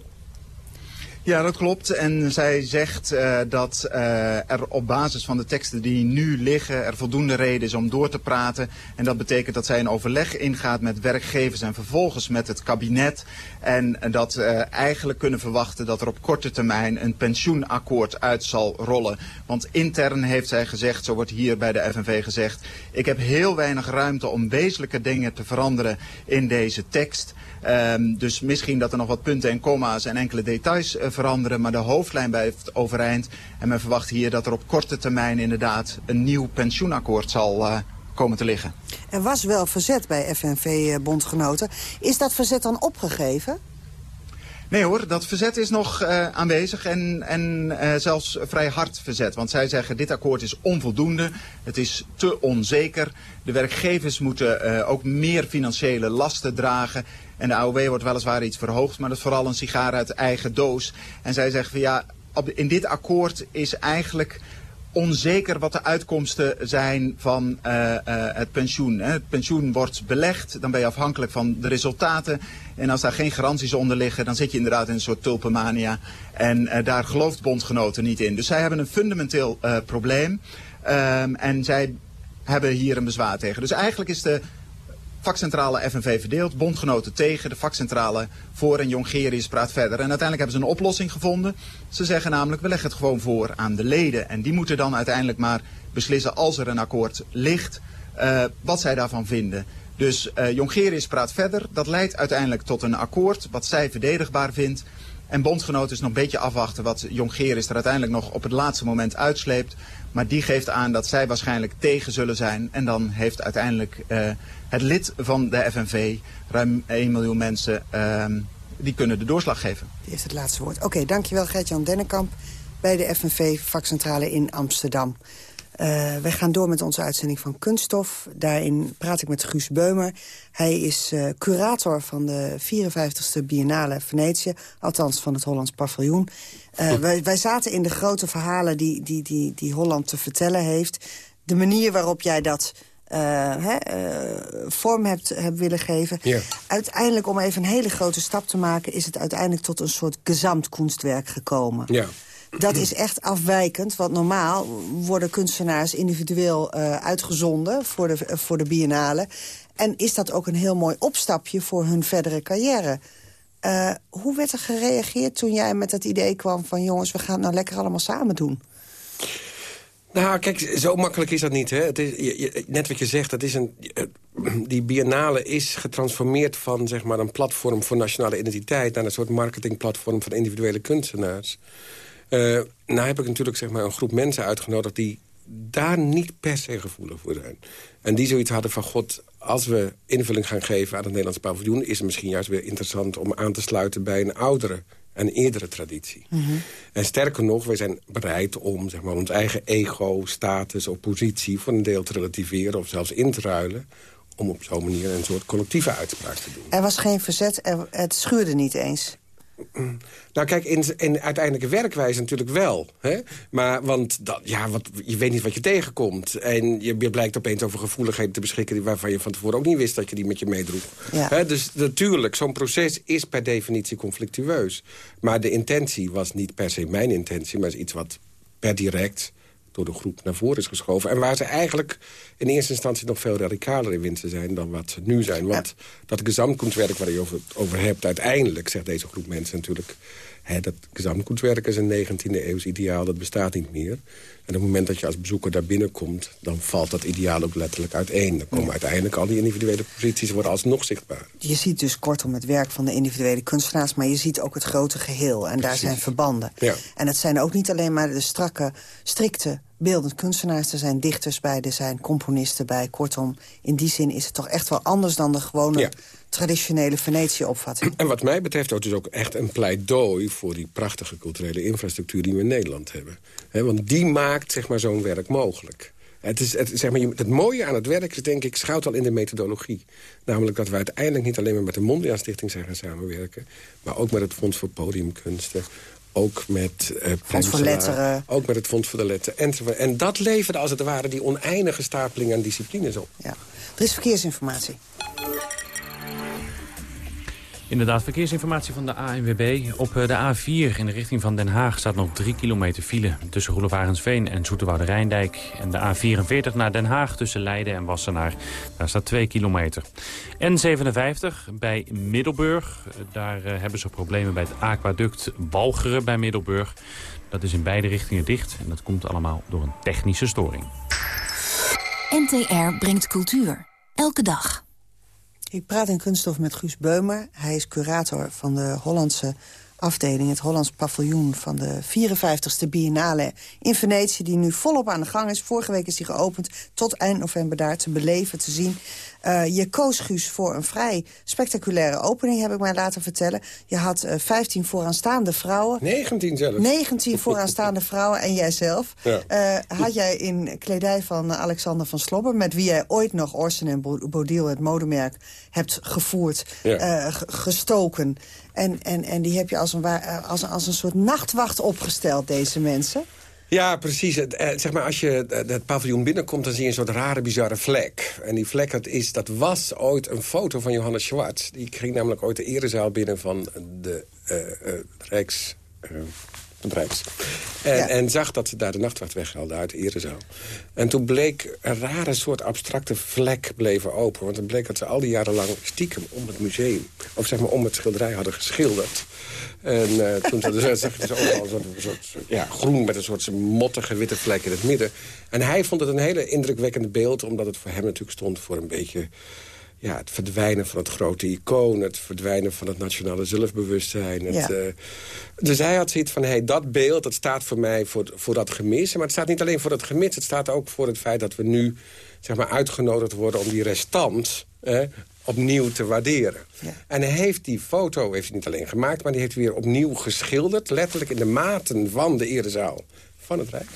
Ja, dat klopt. En zij zegt eh, dat eh, er op basis van de teksten die nu liggen... er voldoende reden is om door te praten. En dat betekent dat zij een overleg ingaat met werkgevers... en vervolgens met het kabinet. En dat eh, eigenlijk kunnen verwachten dat er op korte termijn... een pensioenakkoord uit zal rollen. Want intern heeft zij gezegd, zo wordt hier bij de FNV gezegd... ik heb heel weinig ruimte om wezenlijke dingen te veranderen in deze tekst... Ehm, dus misschien dat er nog wat punten en comma's en enkele details eh, veranderen. Maar de hoofdlijn blijft overeind. En men verwacht hier dat er op korte termijn inderdaad een nieuw pensioenakkoord zal eh, komen te liggen. Er was wel verzet bij FNV-bondgenoten. Is dat verzet dan opgegeven? Nee hoor, dat verzet is nog eh, aanwezig en, en eh, zelfs vrij hard verzet. Want zij zeggen dit akkoord is onvoldoende, het is te onzeker. De werkgevers moeten eh, ook meer financiële lasten dragen. En de AOW wordt weliswaar iets verhoogd, maar dat is vooral een sigaar uit eigen doos. En zij zeggen van ja, in dit akkoord is eigenlijk onzeker wat de uitkomsten zijn van eh, eh, het pensioen. Het pensioen wordt belegd, dan ben je afhankelijk van de resultaten. En als daar geen garanties onder liggen, dan zit je inderdaad in een soort tulpenmania. En eh, daar gelooft bondgenoten niet in. Dus zij hebben een fundamenteel probleem. Ehm, en zij hebben hier een bezwaar tegen. Dus eigenlijk is de vakcentrale FNV verdeeld, bondgenoten tegen, de vakcentrale voor en Jongerius praat verder. En uiteindelijk hebben ze een oplossing gevonden. Ze zeggen namelijk, we leggen het gewoon voor aan de leden. En die moeten dan uiteindelijk maar beslissen als er een akkoord ligt, eh, wat zij daarvan vinden. Dus eh Jongerius praat verder, dat leidt uiteindelijk tot een akkoord wat zij verdedigbaar vindt. En bondgenoten is nog een beetje afwachten wat Jongerius er uiteindelijk nog op het laatste moment uitsleept. Maar die geeft aan dat zij waarschijnlijk tegen zullen zijn. En dan heeft uiteindelijk uh, het lid van de FNV, ruim 1 miljoen mensen, uh, die kunnen de doorslag geven. Die heeft het laatste woord. Oké, dankjewel Gert-Jan Dennekamp bij de FNV-vakcentrale in Amsterdam. Uh, wij gaan door met onze uitzending van Kunststof. Daarin praat ik met Guus Beumer. Hij is uh, curator van de 54ste Biennale Venetië. Althans, van het Hollands paviljoen. Uh, wij, wij, zaten in de grote verhalen die, die, die, die Holland te vertellen heeft. De manier waarop jij dat hè, vorm hebt, hebt willen geven. Ja. Uiteindelijk, om even een hele grote stap te maken... is het uiteindelijk tot een soort gezamtkunstwerk gekomen. Ja. Dat is echt afwijkend, want normaal worden kunstenaars individueel uh, uitgezonden voor de, uh, voor de biennale. En is dat ook een heel mooi opstapje voor hun verdere carrière. Uh, hoe werd er gereageerd toen jij met het idee kwam van... jongens, we gaan het nou lekker allemaal samen doen? Nou, kijk, zo makkelijk is dat niet. Hè? Het is, net wat je zegt, dat is een, die biennale is getransformeerd van zeg maar, een platform voor nationale identiteit... naar een soort marketingplatform van individuele kunstenaars. Uh, nou heb ik natuurlijk zeg maar, een groep mensen uitgenodigd... die daar niet per se gevoelig voor zijn. En die zoiets hadden van... God, als we invulling gaan geven aan het Nederlands paviljoen... is het misschien juist weer interessant om aan te sluiten... bij een oudere en eerdere traditie. Mhm. Mm -hmm. En sterker nog, wij zijn bereid om zeg maar, ons eigen ego, status of positie... voor een deel te relativeren of zelfs in te ruilen om op zo'n manier een soort collectieve uitspraak te doen. Er was geen verzet, er, het schuurde niet eens. Nou kijk, in, in uiteindelijke werkwijze natuurlijk wel. Hè? Maar, want dat, ja, wat, je weet niet wat je tegenkomt. En je, je blijkt opeens over gevoeligheden te beschikken... waarvan je van tevoren ook niet wist dat je die met je meedroeg. Ja. Hè? Dus natuurlijk, zo'n proces is per definitie conflictueus. Maar de intentie was niet per se mijn intentie... maar is iets wat per direct door de groep naar voren is geschoven. En waar ze eigenlijk in eerste instantie nog veel radicaler in winsten zijn... dan wat ze nu zijn. Want ja. dat gezamtkunstwerk waar je over, over hebt... uiteindelijk, zegt deze groep mensen natuurlijk... Hè, dat gezamtkunstwerk is een 19e eeuws ideaal, dat bestaat niet meer. En op het moment dat je als bezoeker daar binnenkomt... dan valt dat ideaal ook letterlijk uiteen. Dan komen ja. uiteindelijk al die individuele posities worden alsnog zichtbaar. Je ziet dus kortom het werk van de individuele kunstenaars... maar je ziet ook het grote geheel en Precies. daar zijn verbanden. Ja. En het zijn ook niet alleen maar de strakke, strikte beeldend kunstenaars. Er zijn dichters bij, er zijn componisten bij. Kortom, in die zin is het toch echt wel anders dan de gewone... Ja traditionele Venetië-opvatting. En wat mij betreft ook dus ook echt een pleidooi... voor die prachtige culturele infrastructuur die we in Nederland hebben. He, want die maakt zeg maar, zo'n werk mogelijk. Het, is, het, zeg maar, het mooie aan het werk is, denk ik, schuilt al in de methodologie. Namelijk dat we uiteindelijk niet alleen maar met de Mondriaan Stichting zijn gaan samenwerken... maar ook met het Fonds voor Podiumkunsten, ook met uh, Fonds voor Letteren. Ook met het Fonds voor de Letteren. Enzovoort. En dat leverde als het ware die oneindige stapeling aan disciplines op. Ja. Er is verkeersinformatie. Inderdaad, verkeersinformatie van de ANWB. Op de A4 in de richting van Den Haag staat nog 3 kilometer file... tussen Roelevarensveen en Zoeterwoude Rijndijk. En de A44 naar Den Haag tussen Leiden en Wassenaar. Daar staat 2 kilometer. N57 bij Middelburg. Daar uh, hebben ze problemen bij het aquaduct Walcheren bij Middelburg. Dat is in beide richtingen dicht. En dat komt allemaal door een technische storing. NTR brengt cultuur. Elke dag. Ik praat in Kunststof met Guus Beumer. Hij is curator van de Hollandse afdeling, het Hollands paviljoen... van de 54ste Biennale in Venetië, die nu volop aan de gang is. Vorige week is die geopend, tot eind november daar te beleven, te zien. Uh, je koos, Guus, voor een vrij spectaculaire opening, heb ik mij laten vertellen. Je had uh, 15 vooraanstaande vrouwen. 19 zelfs. 19 vooraanstaande vrouwen en jijzelf. Ja. Uh, had jij in kledij van Alexander van Slobber... met wie jij ooit nog Orson en Bodil, het modemerk, hebt gevoerd, ja. gestoken... En, en, en die heb je als een, als, als een soort nachtwacht opgesteld, deze mensen. Ja, precies. Zeg maar, als je het paviljoen binnenkomt, dan zie je een soort rare, bizarre vlek. En die vlek, dat, is, dat was ooit een foto van Johannes Schwartz. Die ging namelijk ooit de erezaal binnen van de uh, Rijks... Rijks. En, ja. en, zag dat ze daar de nachtwacht weghaalden uit de erezaal. En toen bleek een rare soort abstracte vlek bleven open. Want het bleek dat ze al die jaren lang stiekem om het museum... of zeg maar om het schilderij hadden geschilderd. En uh, toen dus, zag je dus overal een soort, een soort ja, groen met een soort mottige witte vlek in het midden. En hij vond het een hele indrukwekkende beeld... omdat het voor hem natuurlijk stond voor een beetje ja, het verdwijnen van het grote icoon... het verdwijnen van het nationale zelfbewustzijn. Het, Ja. eh, dus hij had zoiets van, hey, dat beeld dat staat voor mij voor, voor dat gemis. Maar het staat niet alleen voor dat gemis... het staat ook voor het feit dat we nu zeg maar, uitgenodigd worden... om die restant eh, opnieuw te waarderen. En hij heeft die foto heeft hij niet alleen gemaakt... maar die heeft hij weer opnieuw geschilderd... letterlijk in de maten van de erezaal van het Rijk.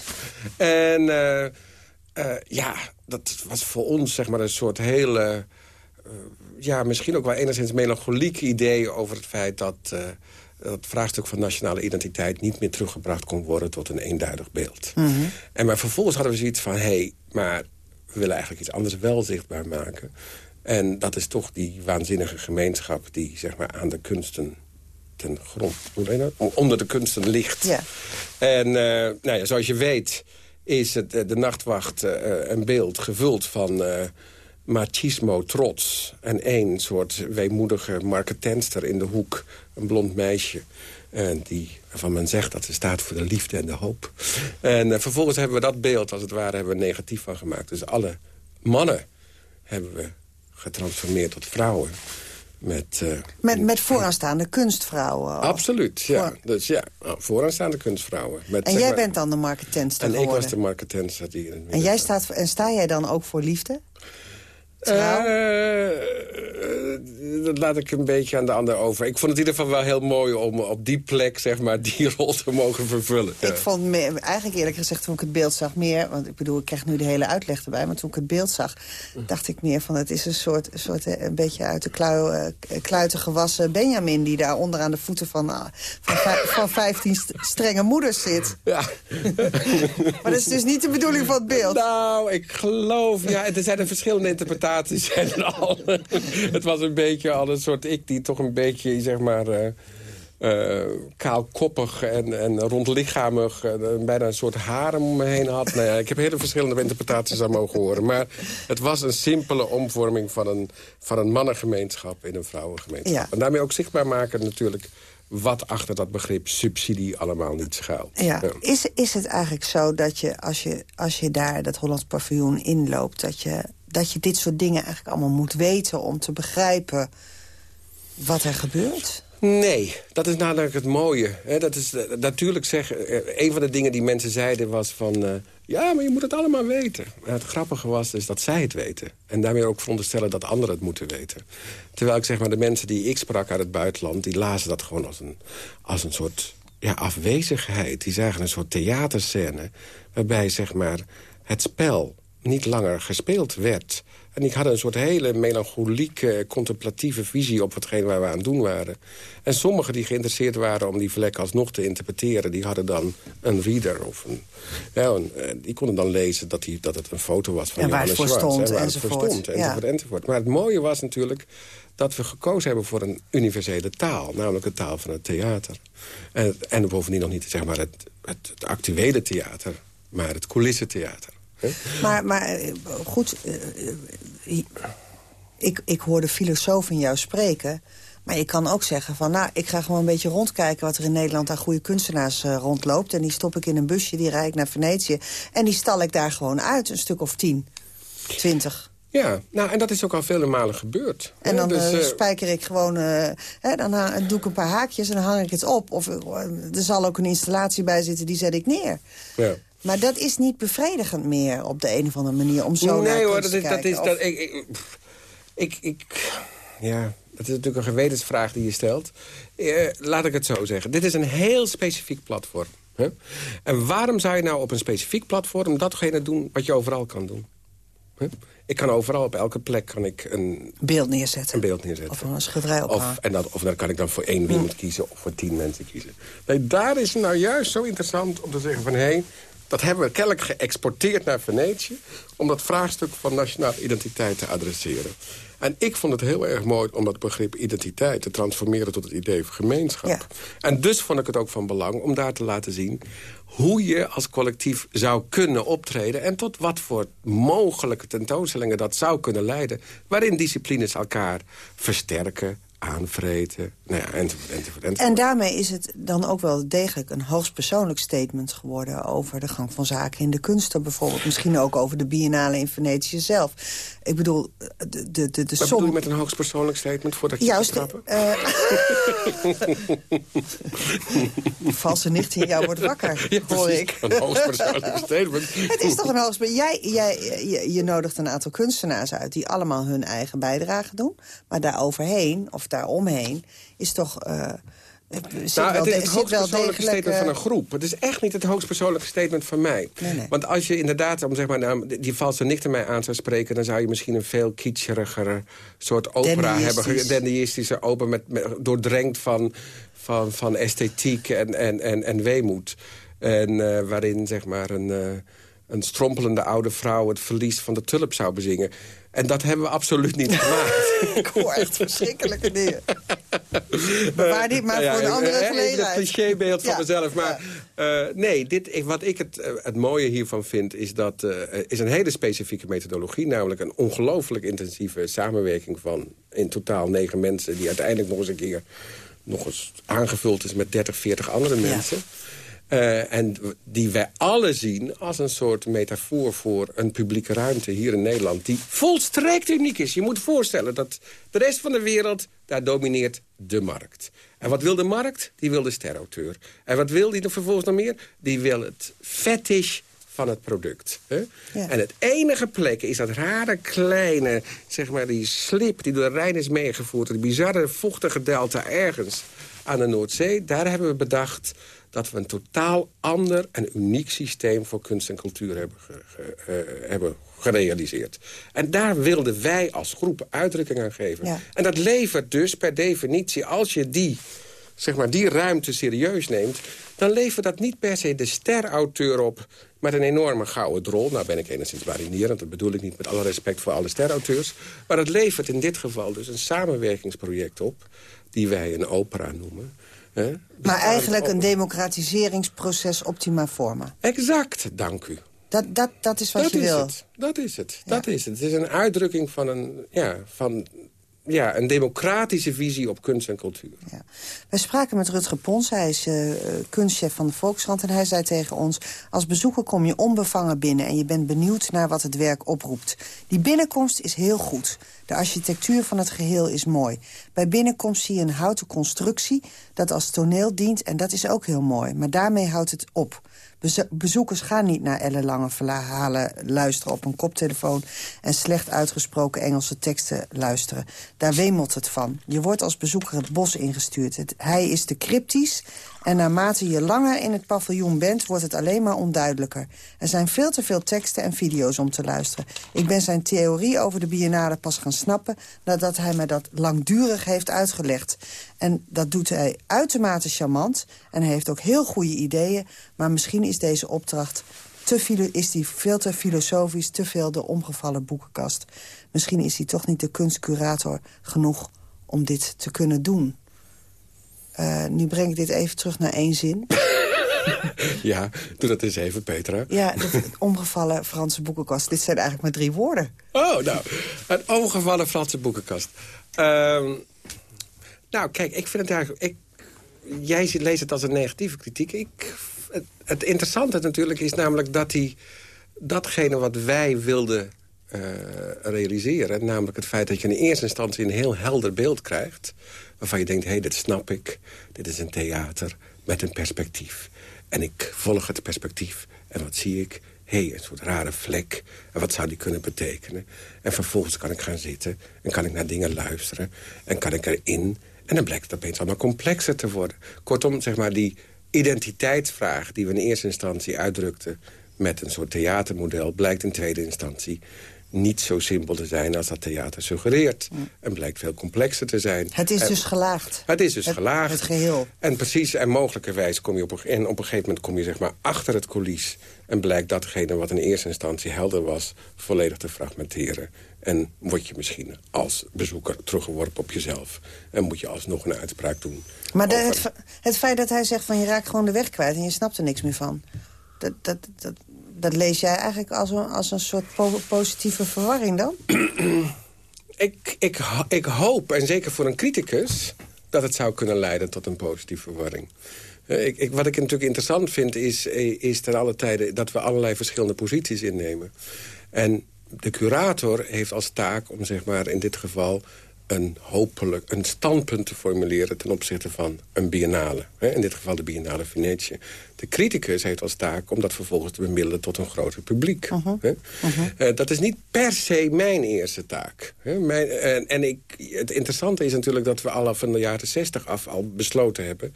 En eh, eh, ja, dat was voor ons zeg maar, een soort hele... eh, ja, misschien ook wel enigszins melancholiek idee over het feit dat... eh, dat het vraagstuk van nationale identiteit niet meer teruggebracht kon worden tot een eenduidig beeld. En maar vervolgens hadden we zoiets van, hé, hey, maar we willen eigenlijk iets anders wel zichtbaar maken. En dat is toch die waanzinnige gemeenschap die zeg maar, aan de kunsten ten grond, hoe heet dat? onder de kunsten ligt. Ja. En eh, nou ja, zoals je weet is het, de nachtwacht een beeld gevuld van machismo, trots... en één soort weemoedige marketenster in de hoek, een blond meisje... En die, waarvan men zegt dat ze staat voor de liefde en de hoop. En eh, vervolgens hebben we dat beeld, als het ware, hebben we negatief van gemaakt. Dus alle mannen hebben we getransformeerd tot vrouwen. Met, eh, Met, met vooraanstaande kunstvrouwen. Absoluut, ja. Dus ja, vooraanstaande kunstvrouwen. Met, En jij maar- bent dan de marketenster En ik was geworden. de marketenster die in het En, jij staat, en sta jij dan ook voor liefde? Eh, dat laat ik een beetje aan de ander over. Ik vond het in ieder geval wel heel mooi om op die plek zeg maar, die rol te mogen vervullen. Ik vond me, eigenlijk eerlijk gezegd toen ik het beeld zag meer... want ik bedoel, ik krijg nu de hele uitleg erbij... maar toen ik het beeld zag, dacht ik meer van... het is een soort, een, soort eh, een beetje uit de eh, kluiten gewassen Benjamin... die daar onder aan de voeten van, van, van 15 st- strenge moeders zit. Ja. Maar dat is dus niet de bedoeling van het beeld. Nou, ik geloof... Ja, er zijn er verschillende interpretaties. Al. het was een beetje al een soort ik die toch een beetje, zeg maar... eh, kaalkoppig en, en rondlichamig, eh, bijna een soort harem om me heen had. Nou ja, ik heb hele verschillende interpretaties aan mogen horen. Maar het was een simpele omvorming van een, van een mannengemeenschap in een vrouwengemeenschap. Ja. En daarmee ook zichtbaar maken natuurlijk wat achter dat begrip subsidie allemaal niet schuilt. Ja. Is, is het eigenlijk zo dat je als, je, als je daar dat Hollands paviljoen inloopt... Dat je, dat je dit soort dingen eigenlijk allemaal moet weten... om te begrijpen wat er gebeurt? Nee, dat is namelijk het mooie. Dat is, eh, natuurlijk zeggen, eh, een van de dingen die mensen zeiden was van... eh, ja, maar je moet het allemaal weten. Het grappige was dus dat zij het weten. En daarmee ook veronderstellen dat anderen het moeten weten. Terwijl ik zeg maar, de mensen die ik sprak uit het buitenland... die lazen dat gewoon als een, als een soort ja, afwezigheid. Die zagen een soort theaterscène... waarbij zeg maar, het spel niet langer gespeeld werd... En ik had een soort hele melancholieke, contemplatieve visie... op hetgeen waar we aan het doen waren. En sommigen die geïnteresseerd waren om die vlek alsnog te interpreteren... die hadden dan een reader of een... Ja, een eh, die konden dan lezen dat, die, dat het een foto was van En waar het Johannes stond, en waar het voor enzovoort. stond, Ja. enzovoort, enzovoort. Maar het mooie was natuurlijk dat we gekozen hebben voor een universele taal. Namelijk de taal van het theater. En, en bovendien nog niet zeg maar, het, het, het actuele theater, maar het coulissentheater. Maar, maar eh, goed, eh, eh, ik, ik hoor de filosoof in jou spreken... maar je kan ook zeggen van, nou, ik ga gewoon een beetje rondkijken... wat er in Nederland aan goede kunstenaars rondloopt... en die stop ik in een busje, die rijd ik naar Venetië... en die stal ik daar gewoon uit, een stuk of tien, twintig. Ja, nou, en dat is ook al vele malen gebeurd. En dan Dus, spijker ik gewoon, hè, dan doe ik een paar haakjes en dan hang ik het op. Of er zal ook een installatie bij zitten, die zet ik neer. ja. Maar dat is niet bevredigend meer op de een of andere manier... om zo naar nee hoor, kunst dat te is... Dat is dat, ik, ik, ik, ik, ja, dat is natuurlijk een gewetensvraag die je stelt. Eh, laat ik het zo zeggen. Dit is een heel specifiek platform. Hè? En waarom zou je nou op een specifiek platform... datgene doen wat je overal kan doen? Hè? Ik kan overal, op elke plek, kan ik een, beeld neerzetten. een beeld neerzetten. Of een schilderij Of, en dat, of dan kan ik dan voor één iemand kiezen of voor tien mensen kiezen. Nee, daar is het nou juist zo interessant om te zeggen van... hé, hey, dat hebben we kennelijk geëxporteerd naar Venetië... om dat vraagstuk van nationale identiteit te adresseren. En ik vond het heel erg mooi om dat begrip identiteit... te transformeren tot het idee van gemeenschap. En dus vond ik het ook van belang om daar te laten zien... hoe je als collectief zou kunnen optreden... en tot wat voor mogelijke tentoonstellingen dat zou kunnen leiden... waarin disciplines elkaar versterken, aanvreten, nou ja, enzovoort, enzovoort, enzovoort. En daarmee is het dan ook wel degelijk een hoogstpersoonlijk statement geworden... over de gang van zaken in de kunsten bijvoorbeeld. Misschien ook over de biennale in Venetië zelf. Ik bedoel, de, de, de, de Wat som... bedoel je met een hoogstpersoonlijk statement voordat je Juist, gaat de valse nicht in jou wordt wakker, Ja, hoor ik. Een hoogstpersoonlijk statement. Het is toch een hoogstpersoonlijk... Jij, jij, je, je nodigt een aantal kunstenaars uit... die allemaal hun eigen bijdrage doen. Maar daaroverheen, of daaromheen, is toch... eh, zit Nou, het is het hoogstpersoonlijke statement van eh, een groep. Het is echt niet het hoogstpersoonlijke statement van mij. Nee, nee. Want als je inderdaad, om zeg maar, nou, die valse nichten mij aan zou spreken... dan zou je misschien een veel kitscherigere soort opera hebben. Dandyïstische opera, met, met, doordrenkt van, van, van esthetiek en, en, en, en weemoed. En eh, waarin, zeg maar, een, eh, een strompelende oude vrouw... het verlies van de tulp zou bezingen. En dat hebben we absoluut niet gemaakt. Ik hoor echt verschrikkelijke dingen. Bewaar dit maar Nou ja, voor een andere hè, gelegenheid. Het clichébeeld van Ja, mezelf. Maar eh, nee, dit, wat ik het, eh, het mooie hiervan vind... is dat eh, is een hele specifieke methodologie. Namelijk een ongelooflijk intensieve samenwerking van... in totaal negen mensen... die uiteindelijk nog eens een keer nog eens aangevuld is met 30, 40 andere mensen. Eh, en die wij alle zien als een soort metafoor voor een publieke ruimte hier in Nederland... die volstrekt uniek is. Je moet voorstellen dat de rest van de wereld, daar domineert de markt. En wat wil de markt? Die wil de sterauteur. En wat wil die dan vervolgens nog meer? Die wil het fetish van het product. Hè? Ja. En het enige plek is dat rare kleine, zeg maar die slip... die door de Rijn is meegevoerd, die bizarre vochtige delta ergens aan de Noordzee. Daar hebben we bedacht dat we een totaal ander en uniek systeem... voor kunst en cultuur hebben, ge- ge- eh, hebben gerealiseerd. En daar wilden wij als groep uitdrukking aan geven. Ja. En dat levert dus per definitie, als je die, zeg maar, die ruimte serieus neemt... dan levert dat niet per se de sterauteur op met een enorme gouden drol. Nou ben ik enigszins barinerend, dat bedoel ik niet met alle respect voor alle sterauteurs. Maar het levert in dit geval dus een samenwerkingsproject op... die wij een opera noemen. Hè. Maar eigenlijk een democratiseringsproces optima forma. Exact, dank u. Dat, dat, dat is wat dat je is wil. Het. Dat is het. Dat is het. Het is een uitdrukking van een, ja, van, ja, een democratische visie op kunst en cultuur. Wij spraken met Rutger Pons, hij is eh, kunstchef van de Volkskrant... en hij zei tegen ons, als bezoeker kom je onbevangen binnen... en je bent benieuwd naar wat het werk oproept. Die binnenkomst is heel goed. De architectuur van het geheel is mooi. Bij binnenkomst zie je een houten constructie dat als toneel dient... en dat is ook heel mooi, maar daarmee houdt het op... Bezo- Bezoekers gaan niet naar ellenlange verhalen luisteren op een koptelefoon... en slecht uitgesproken Engelse teksten luisteren. Daar wemelt het van. Je wordt als bezoeker het bos ingestuurd. Hij is te cryptisch en naarmate je langer in het paviljoen bent... wordt het alleen maar onduidelijker. Er zijn veel te veel teksten en video's om te luisteren. Ik ben zijn theorie over de biennale pas gaan snappen... nadat hij me dat langdurig heeft uitgelegd. En dat doet hij uitermate charmant. En hij heeft ook heel goede ideeën. Maar misschien is deze opdracht te is die veel te filosofisch, te veel de omgevallen boekenkast. Misschien is hij toch niet de kunstcurator genoeg om dit te kunnen doen. Eh, nu breng ik dit even terug naar één zin. Ja, doe dat eens even, Petra. Ja, de omgevallen Franse boekenkast. Dit zijn eigenlijk maar drie woorden. Oh, nou, een ongevallen Franse boekenkast. Ehm, nou, kijk, ik vind het eigenlijk... Ik, jij leest het als een negatieve kritiek. Ik, het, het interessante natuurlijk is namelijk dat hij... datgene wat wij wilden eh, realiseren... namelijk het feit dat je in eerste instantie een heel helder beeld krijgt... waarvan je denkt, hé, hey, dit snap ik. Dit is een theater met een perspectief. En ik volg het perspectief. En wat zie ik? Hé, hey, een soort rare vlek. En wat zou die kunnen betekenen? En vervolgens kan ik gaan zitten en kan ik naar dingen luisteren. En kan ik erin. En dan blijkt het opeens allemaal complexer te worden. Kortom, zeg maar, die identiteitsvraag die we in eerste instantie uitdrukten... met een soort theatermodel, blijkt in tweede instantie niet zo simpel te zijn als dat theater suggereert. En blijkt veel complexer te zijn. Het is En- dus gelaagd. het is dus gelaagd. Het geheel. En precies, en mogelijkerwijs kom je op een, en op een gegeven moment kom je zeg maar achter het coulies. En blijkt datgene wat in eerste instantie helder was, volledig te fragmenteren. En word je misschien als bezoeker teruggeworpen op jezelf. En moet je alsnog een uitspraak doen. Maar de, het, het feit dat hij zegt van je raakt gewoon de weg kwijt... en je snapt er niks meer van... dat, dat, dat, dat lees jij eigenlijk als een, als een soort po- positieve verwarring dan? Ik, ik, ik hoop, en zeker voor een criticus... dat het zou kunnen leiden tot een positieve verwarring. Eh, ik, ik, wat ik natuurlijk interessant vind, is, eh, is ten alle tijde... dat we allerlei verschillende posities innemen. En de curator heeft als taak om zeg maar, in dit geval een hopelijk een standpunt te formuleren ten opzichte van een biennale. In dit geval de Biennale Venetië. De criticus heeft als taak om dat vervolgens te bemiddelen tot een groter publiek. Uh-huh. Uh-huh. Eh, dat is niet per se mijn eerste taak. Mijn, en, en ik, het interessante is natuurlijk dat we al van de jaren zestig af al besloten hebben...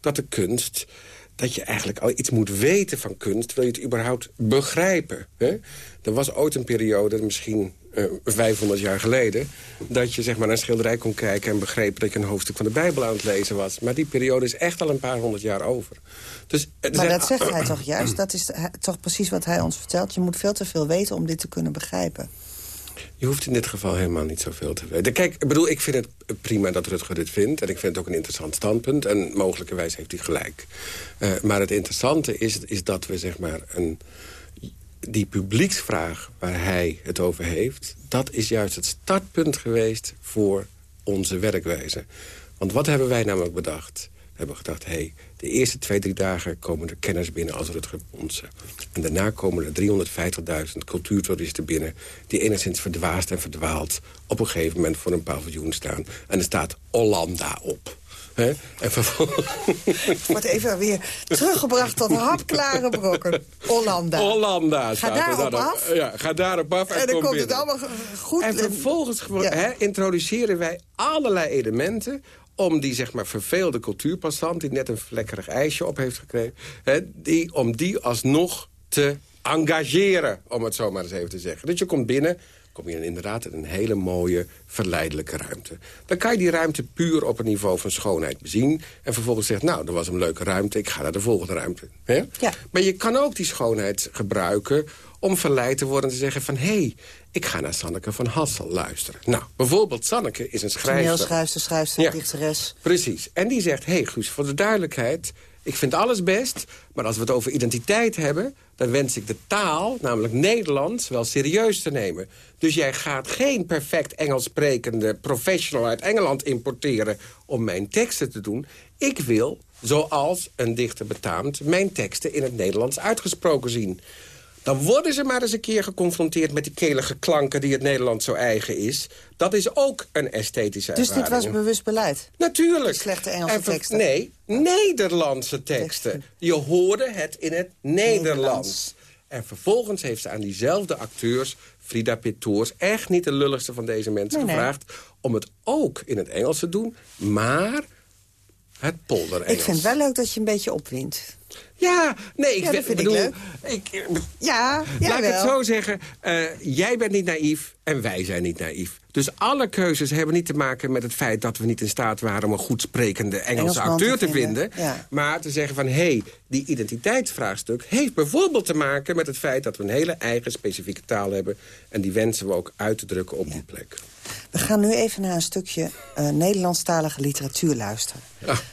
dat de kunst dat je eigenlijk al iets moet weten van kunst... wil je het überhaupt begrijpen. Hè? Er was ooit een periode, misschien uh, eh, 500 jaar geleden... dat je zeg maar, naar een schilderij kon kijken en begreep... dat je een hoofdstuk van de Bijbel aan het lezen was. Maar die periode is echt al een paar honderd jaar over. Dus, maar dat zegt hij toch juist? Dat is toch precies wat hij ons vertelt? Je moet veel te veel weten om dit te kunnen begrijpen. Je hoeft in dit geval helemaal niet zoveel te weten. Kijk, ik bedoel, ik vind het prima dat Rutger dit vindt. En ik vind het ook een interessant standpunt. En mogelijkerwijs heeft hij gelijk. Uh, maar het interessante is, is dat we zeg maar een die publieksvraag waar hij het over heeft... dat is juist het startpunt geweest voor onze werkwijze. Want wat hebben wij namelijk bedacht? We hebben gedacht, hé, hey, de eerste twee, drie dagen komen er kenners binnen als Rutger Ponsen. En daarna komen er 350.000 cultuurtoeristen binnen... die enigszins verdwaasd en verdwaald op een gegeven moment voor een paviljoen staan. En er staat Hollanda op. He? En vervolgens... Wordt even weer teruggebracht tot hapklare brokken. Hollanda. Hollanda. Ga daarop af. Ja, ga daarop af en, en dan komt het allemaal goed. En vervolgens ja. introduceren wij allerlei elementen om die zeg maar verveelde cultuurpassant... die net een vlekkerig ijsje op heeft gekregen... Hè, die, om die alsnog te engageren, om het zo maar eens even te zeggen. Dus je komt binnen, kom je inderdaad in een hele mooie, verleidelijke ruimte. Dan kan je die ruimte puur op een niveau van schoonheid bezien... en vervolgens zegt, nou, dat was een leuke ruimte, ik ga naar de volgende ruimte. Ja. Maar je kan ook die schoonheid gebruiken om verleid te worden te zeggen van... hé, hey, ik ga naar Sanneke van Hassel luisteren. Nou, bijvoorbeeld Sanneke is een schrijver. schrijfster, schrijfster, ja, dichteres. Precies. En die zegt, hé hey, Guus, voor de duidelijkheid... ik vind alles best, maar als we het over identiteit hebben... dan wens ik de taal, namelijk Nederlands, wel serieus te nemen. Dus jij gaat geen perfect Engels sprekende professional uit Engeland importeren... om mijn teksten te doen. Ik wil, zoals een dichter betaamt... mijn teksten in het Nederlands uitgesproken zien. Dan worden ze maar eens een keer geconfronteerd met die kelige klanken... die het Nederland zo eigen is. Dat is ook een esthetische dus ervaring. Dus dit was bewust beleid? Natuurlijk. slechte Engelse teksten? Nee, Nederlandse teksten. Je hoorde het in het Nederlands. En vervolgens heeft ze aan diezelfde acteurs... Frida Petoors, echt niet de lulligste van deze mensen gevraagd... om het ook in het Engels te doen, maar het polder Ik vind het wel leuk dat je een beetje opwint. Ja, nee, ik ja, vind bedoel, ik Ik, ja, Laat ik het zo zeggen. Uh, jij bent niet naïef en wij zijn niet naïef. Dus alle keuzes hebben niet te maken met het feit dat we niet in staat waren... om een goed sprekende Engelse acteur te vinden. Maar te zeggen van, hé, hey, die identiteitsvraagstuk... heeft bijvoorbeeld te maken met het feit dat we een hele eigen specifieke taal hebben. En die wensen we ook uit te drukken op die plek. We gaan nu even naar een stukje uh, Nederlandstalige literatuur luisteren.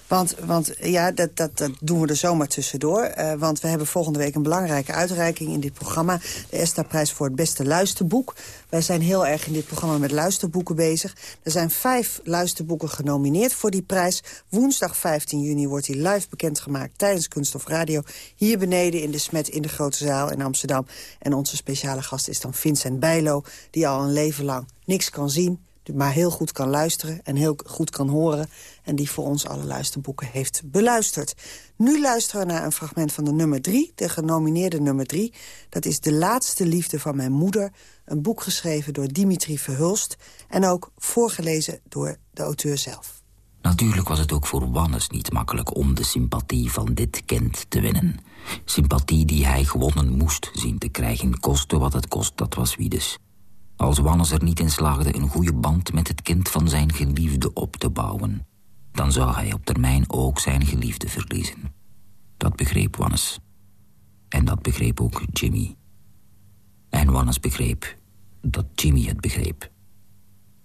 Want, want ja, dat, dat, dat doen we er zomaar tussendoor. Uh, want we hebben volgende week een belangrijke uitreiking in dit programma. De ESTA-prijs voor het beste luisterboek. Wij zijn heel erg in dit programma met luisterboeken bezig. Er zijn vijf luisterboeken genomineerd voor die prijs. Woensdag 15 juni wordt die live bekendgemaakt tijdens Kunst of Radio. Hier beneden in de Smet in de Grote Zaal in Amsterdam. En onze speciale gast is dan Vincent Bijlo, die al een leven lang niks kan zien maar heel goed kan luisteren en heel goed kan horen... en die voor ons alle luisterboeken heeft beluisterd. Nu luisteren we naar een fragment van de nummer drie, de genomineerde nummer drie. Dat is De Laatste Liefde van Mijn Moeder, een boek geschreven door Dimitri Verhulst... en ook voorgelezen door de auteur zelf. Natuurlijk was het ook voor Wannes niet makkelijk om de sympathie van dit kind te winnen. Sympathie die hij gewonnen moest zien te krijgen, koste wat het kost, dat was Wiedes. Als Wannes er niet in slaagde een goede band met het kind van zijn geliefde op te bouwen, dan zou hij op termijn ook zijn geliefde verliezen. Dat begreep Wannes. En dat begreep ook Jimmy. En Wannes begreep dat Jimmy het begreep.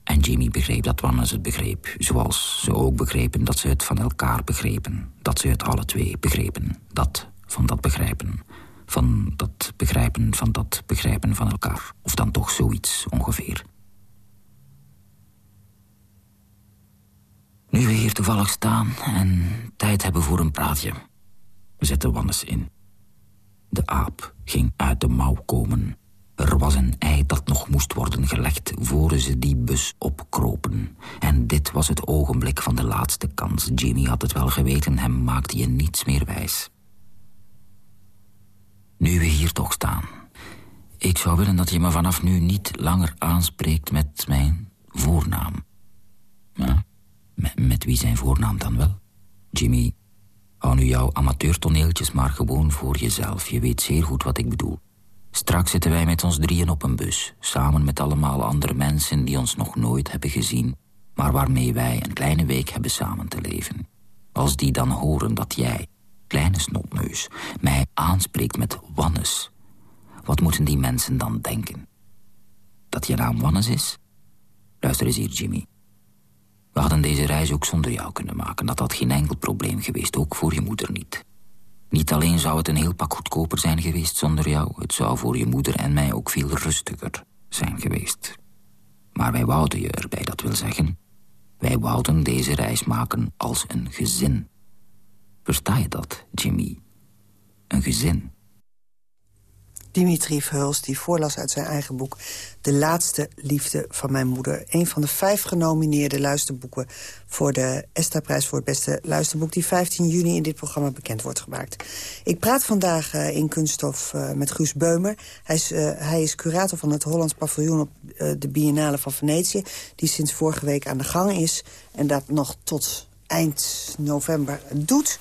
En Jimmy begreep dat Wannes het begreep, zoals ze ook begrepen dat ze het van elkaar begrepen. Dat ze het alle twee begrepen, dat van dat begrijpen van dat begrijpen van dat begrijpen van elkaar. Of dan toch zoiets ongeveer. Nu we hier toevallig staan en tijd hebben voor een praatje. We zetten Wannes in. De aap ging uit de mouw komen. Er was een ei dat nog moest worden gelegd voor ze die bus opkropen. En dit was het ogenblik van de laatste kans. Jimmy had het wel geweten, hem maakte je niets meer wijs. Nu we hier toch staan. Ik zou willen dat je me vanaf nu niet langer aanspreekt met mijn voornaam. Met, met wie zijn voornaam dan wel? Jimmy, hou nu jouw amateurtoneeltjes maar gewoon voor jezelf. Je weet zeer goed wat ik bedoel. Straks zitten wij met ons drieën op een bus, samen met allemaal andere mensen die ons nog nooit hebben gezien, maar waarmee wij een kleine week hebben samen te leven. Als die dan horen dat jij, kleine snotneus, mij aanspreekt met Wannes, wat moeten die mensen dan denken? Dat je naam Wannes is? Luister eens hier, Jimmy. We hadden deze reis ook zonder jou kunnen maken. Dat had geen enkel probleem geweest, ook voor je moeder niet. Niet alleen zou het een heel pak goedkoper zijn geweest zonder jou... het zou voor je moeder en mij ook veel rustiger zijn geweest. Maar wij wouden je erbij, dat wil zeggen... wij wouden deze reis maken als een gezin. Versta je dat, Jimmy? Een gezin. Dimitri Verhulst, die voorlas uit zijn eigen boek... De laatste liefde van mijn moeder. Een van de vijf genomineerde luisterboeken... voor de ESTA-prijs voor het beste luisterboek... die 15 juni in dit programma bekend wordt gemaakt. Ik praat vandaag uh, in Kunststof uh, met Guus Beumer. Hij is, uh, hij is curator van het Hollands paviljoen op de Biennale van Venetië... die sinds vorige week aan de gang is en dat nog tot eind november doet...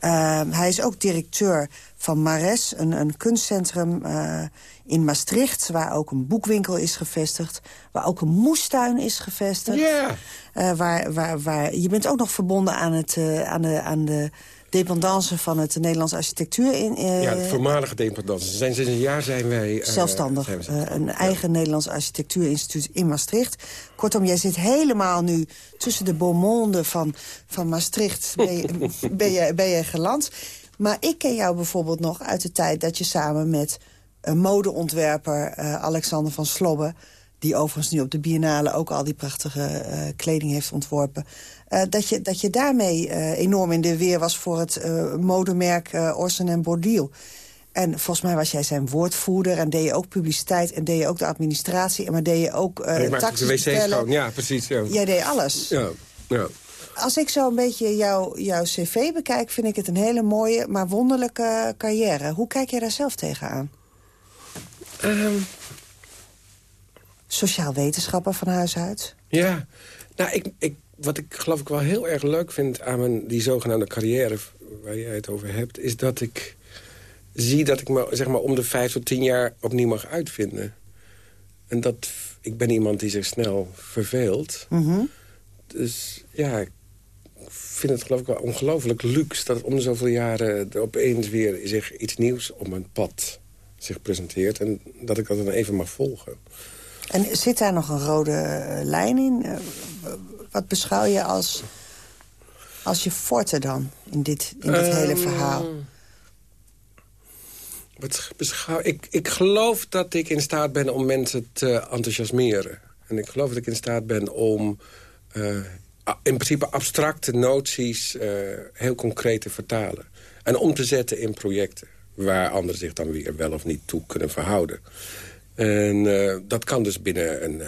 Uh, hij is ook directeur van Mares, een, een kunstcentrum uh, in Maastricht... waar ook een boekwinkel is gevestigd, waar ook een moestuin is gevestigd. Ja. Uh, waar, waar, waar, je bent ook nog verbonden aan, het, aan, de, aan de dependance van het Nederlands architectuur. In, ja, de voormalige dependance. Zijn, sinds een jaar zijn wij... zelfstandig. Zijn we een eigen. Nederlands architectuurinstituut in Maastricht. Kortom, jij zit helemaal nu tussen de beaumonde van, van Maastricht... ben je, ben, je, ben je geland. Maar ik ken jou bijvoorbeeld nog uit de tijd dat je samen met een modeontwerper Alexander van Slobbe... die overigens nu op de Biennale ook al die prachtige uh, kleding heeft ontworpen... Uh, dat, je, dat je daarmee enorm in de weer was voor het modemerk Orson en Bordiel. En volgens mij was jij zijn woordvoerder en deed je ook publiciteit... en deed je ook de administratie, en maar deed je ook uh, taxis de wc's schoon, ja, precies. Ja. Jij deed alles. Ja, ja als ik zo een beetje jou, jouw cv bekijk... vind ik het een hele mooie, maar wonderlijke carrière. Hoe kijk jij daar zelf tegenaan? Um... Sociaal wetenschapper van huis uit? Ja, nou, ik, ik, wat ik geloof ik wel heel erg leuk vind... aan mijn, die zogenaamde carrière waar jij het over hebt... is dat ik zie dat ik me zeg maar, om de vijf tot tien jaar opnieuw mag uitvinden. En dat, ik ben iemand die zich snel verveelt. Mm -hmm. Dus ja, ik vind het geloof ik wel ongelooflijk luxe... dat om zoveel jaren er opeens weer zich iets nieuws op mijn pad zich presenteert... en dat ik dat dan even mag volgen. En zit daar nog een rode lijn in? Wat beschouw je als, als je forte dan in dit, in dit um, hele verhaal? Wat beschouw ik? Ik geloof dat ik in staat ben om mensen te enthousiasmeren. En ik geloof dat ik in staat ben om... Uh, in principe abstracte noties uh, heel concreet te vertalen. En om te zetten in projecten. Waar anderen zich dan weer wel of niet toe kunnen verhouden. En uh, dat kan dus binnen een...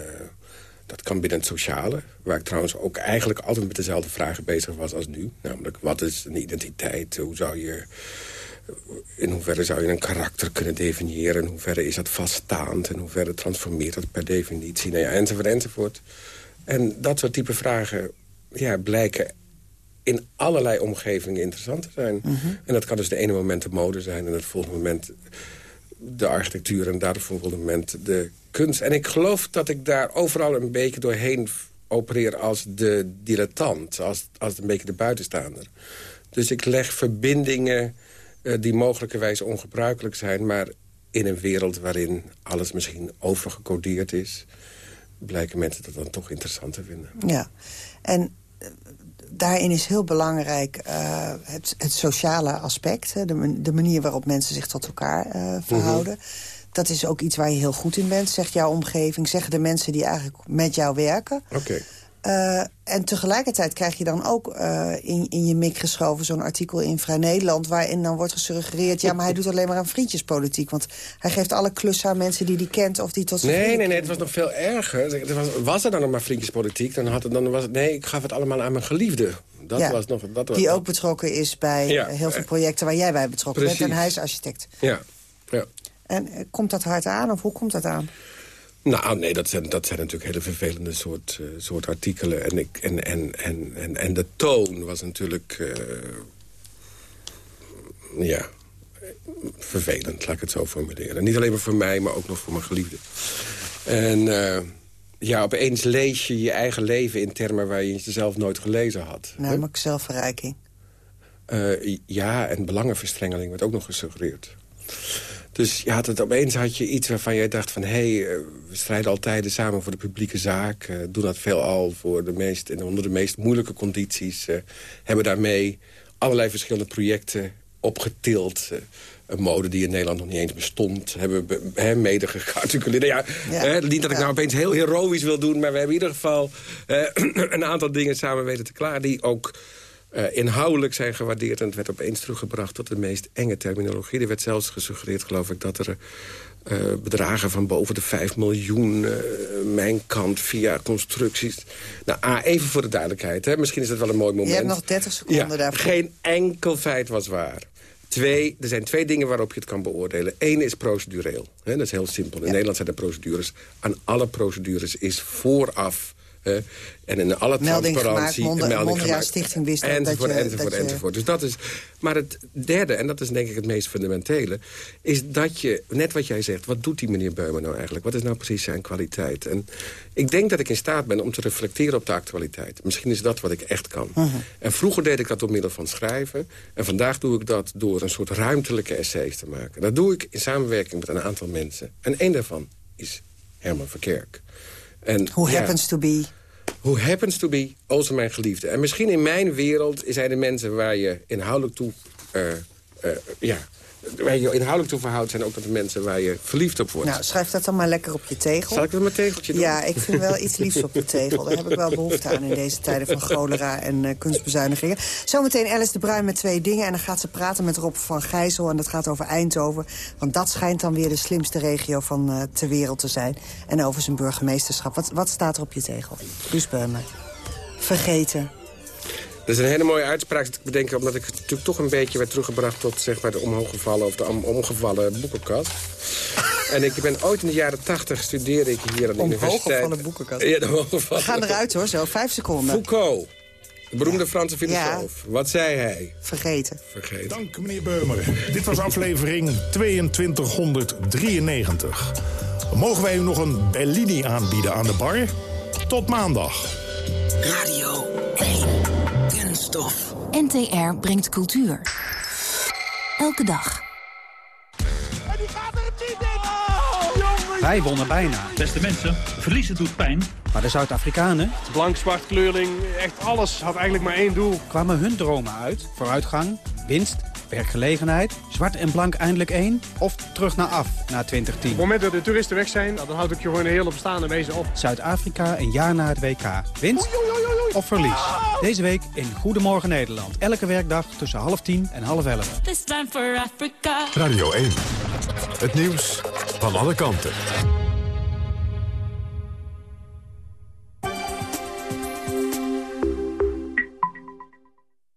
Dat kan binnen het sociale. Waar ik trouwens ook eigenlijk altijd met dezelfde vragen bezig was als nu. Namelijk, wat is een identiteit? Hoe zou je... In hoeverre zou je een karakter kunnen definiëren? In hoeverre is dat vaststaand? In hoeverre transformeert dat per definitie? Nou ja, enzovoort, enzovoort. En dat soort type vragen ja, blijken in allerlei omgevingen interessant te zijn. Mhm. En dat kan dus de ene moment de mode zijn... en het volgende moment de architectuur... en daar het volgende moment de kunst. En ik geloof dat ik daar overal een beetje doorheen opereer... als de dilettant, als, als een beetje de buitenstaander. Dus ik leg verbindingen uh, die mogelijkerwijs ongebruikelijk zijn... maar in een wereld waarin alles misschien overgecodeerd is... blijken mensen dat dan toch interessant te vinden. Ja, en daarin is heel belangrijk uh, het, het, sociale aspect. De, de, manier waarop mensen zich tot elkaar uh, verhouden. Mm -hmm. Dat is ook iets waar je heel goed in bent, zegt jouw omgeving. Zeggen de mensen die eigenlijk met jou werken. Oké. Okay. Uh, en tegelijkertijd krijg je dan ook uh, in, in je mik geschoven... zo'n artikel in Vrij Nederland... waarin dan wordt gesuggereerd... ja, maar hij doet alleen maar aan vriendjespolitiek. Want hij geeft alle klussen aan mensen die hij kent... of die tot zijn Nee, nee, nee, het was nog veel erger. Was, was er dan nog maar vriendjespolitiek? Dan, had het, dan was het... Nee, ik gaf het allemaal aan mijn geliefde. Dat ja, was nog, dat was die ook betrokken is bij ja, heel veel projecten... waar jij bij betrokken precies. bent, en hij is architect. Ja, ja. En uh, komt dat hard aan, of hoe komt dat aan? Nou, nee, dat zijn, dat zijn natuurlijk hele vervelende soort, uh, soort artikelen. En, ik, en, en, en, en, en de toon was natuurlijk... Uh, ja, vervelend, laat ik het zo formuleren. Niet alleen maar voor mij, maar ook nog voor mijn geliefde. En uh, ja, opeens lees je je eigen leven in termen waar je jezelf nooit gelezen had. Namelijk zelfverrijking. ja, en belangenverstrengeling werd ook nog gesuggereerd. Dus je had het, opeens had je iets waarvan jij dacht van... hé, hey, we strijden al tijden samen voor de publieke zaak. Uh, doen dat veelal voor de meest, onder de meest moeilijke condities. Uh, hebben daarmee allerlei verschillende projecten opgetild. Uh, een mode die in Nederland nog niet eens bestond. Hebben we he, mede gearticuleerd. Ja, ja. He, niet dat ik nou opeens heel heroïsch wil doen... maar we hebben in ieder geval een aantal dingen samen weten te klaar... die ook... Uh, inhoudelijk zijn gewaardeerd. En het werd opeens teruggebracht tot de meest enge terminologie. Er werd zelfs gesuggereerd, geloof ik, dat er uh, bedragen van boven de 5 miljoen... Uh, mijn kant via constructies... Nou, A, even voor de duidelijkheid. Hè. Misschien is dat wel een mooi moment. Je hebt nog 30 seconden ja, daarvoor. Geen enkel feit was waar. Twee, er zijn twee dingen waarop je het kan beoordelen. Eén is procedureel. Hè, dat is heel simpel. In ja. Nederland zijn er procedures. Aan alle procedures is vooraf... Uh, en in alle melding transparantie... Gemaakt, melding gemaakt. Stichting wist enzovoort, dat je, enzovoort, dat je... enzovoort. Dus dat is, maar het derde, en dat is denk ik het meest fundamentele... is dat je, net wat jij zegt... wat doet die meneer Beumer nou eigenlijk? Wat is nou precies zijn kwaliteit? En ik denk dat ik in staat ben om te reflecteren op de actualiteit. Misschien is dat wat ik echt kan. Uh -huh. En vroeger deed ik dat door middel van schrijven. En vandaag doe ik dat door een soort ruimtelijke essays te maken. Dat doe ik in samenwerking met een aantal mensen. En één daarvan is Herman Verkerk. En, Who ja, happens to be... Who happens to be also mijn geliefde. En misschien in mijn wereld zijn er mensen waar je inhoudelijk toe... Uh, uh, ja, waar je inhoudelijk toe verhoudt... zijn ook dat de mensen waar je verliefd op wordt. Nou, schrijf dat dan maar lekker op je tegel. Zal ik dat op mijn tegeltje doen? Ja, ik vind wel iets liefs op de tegel. Daar heb ik wel behoefte aan in deze tijden van cholera en uh, kunstbezuinigingen. Zometeen Alice de Bruin met twee dingen. En dan gaat ze praten met Rob van Gijzel. En dat gaat over Eindhoven. Want dat schijnt dan weer de slimste regio van uh, ter wereld te zijn. En over zijn burgemeesterschap. Wat, wat staat er op je tegel? Beumer. Vergeten. Dat is een hele mooie uitspraak dat ik bedenk... omdat ik natuurlijk toch een beetje werd teruggebracht... tot zeg maar, de omhooggevallen of de omgevallen boekenkast. en ik ben ooit in de jaren tachtig studeerde ik hier aan de universiteit. Omhooggevallen boekenkast. Ja, de omhooggevallen. We gaan eruit hoor, zo. Vijf seconden. Foucault. De beroemde ja. Franse filosoof. Ja. Wat zei hij? Vergeten. Vergeten. Dank meneer Beumer. Dit was aflevering 2293. Mogen wij u nog een Bellini aanbieden aan de bar? Tot maandag. Radio 1. Kunststof. NTR brengt cultuur. Elke dag. Wij wonnen bijna. Beste mensen, verliezen doet pijn. Maar de Zuid-Afrikanen... Blank, zwart, kleurling, echt alles had eigenlijk maar één doel. Kwamen hun dromen uit. Vooruitgang, winst, werkgelegenheid, zwart en blank eindelijk één... of terug naar af, na 2010. Op het moment dat de toeristen weg zijn, dan houd ik je gewoon een hele bestaande wezen op. Zuid-Afrika een jaar na het WK. Winst oei, oei, oei, of verlies? Deze week in Goedemorgen Nederland. Elke werkdag tussen half tien en half elf. Radio 1. Het nieuws van alle kanten.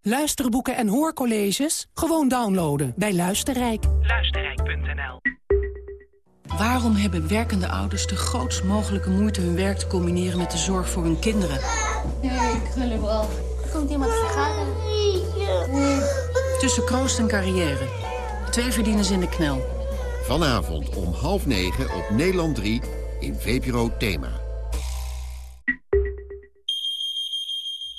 Luisterboeken en hoorcolleges? Gewoon downloaden bij Luisterrijk. Luisterrijk.nl Waarom hebben werkende ouders de grootst mogelijke moeite hun werk te combineren met de zorg voor hun kinderen? Nee, ik wil er wel. Er komt iemand vergaderen. Tussen kroost en carrière. Twee verdieners in de knel. Vanavond om half negen op Nederland 3 in VPRO Thema.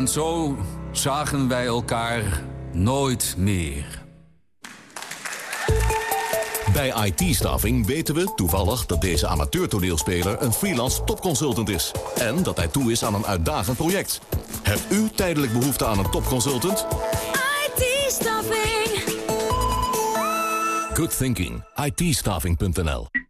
En zo zagen wij elkaar nooit meer. Bij IT-staffing weten we toevallig dat deze amateur-toneelspeler een freelance topconsultant is. En dat hij toe is aan een uitdagend project. Hebt u tijdelijk behoefte aan een topconsultant? IT-staffing. Good thinking. it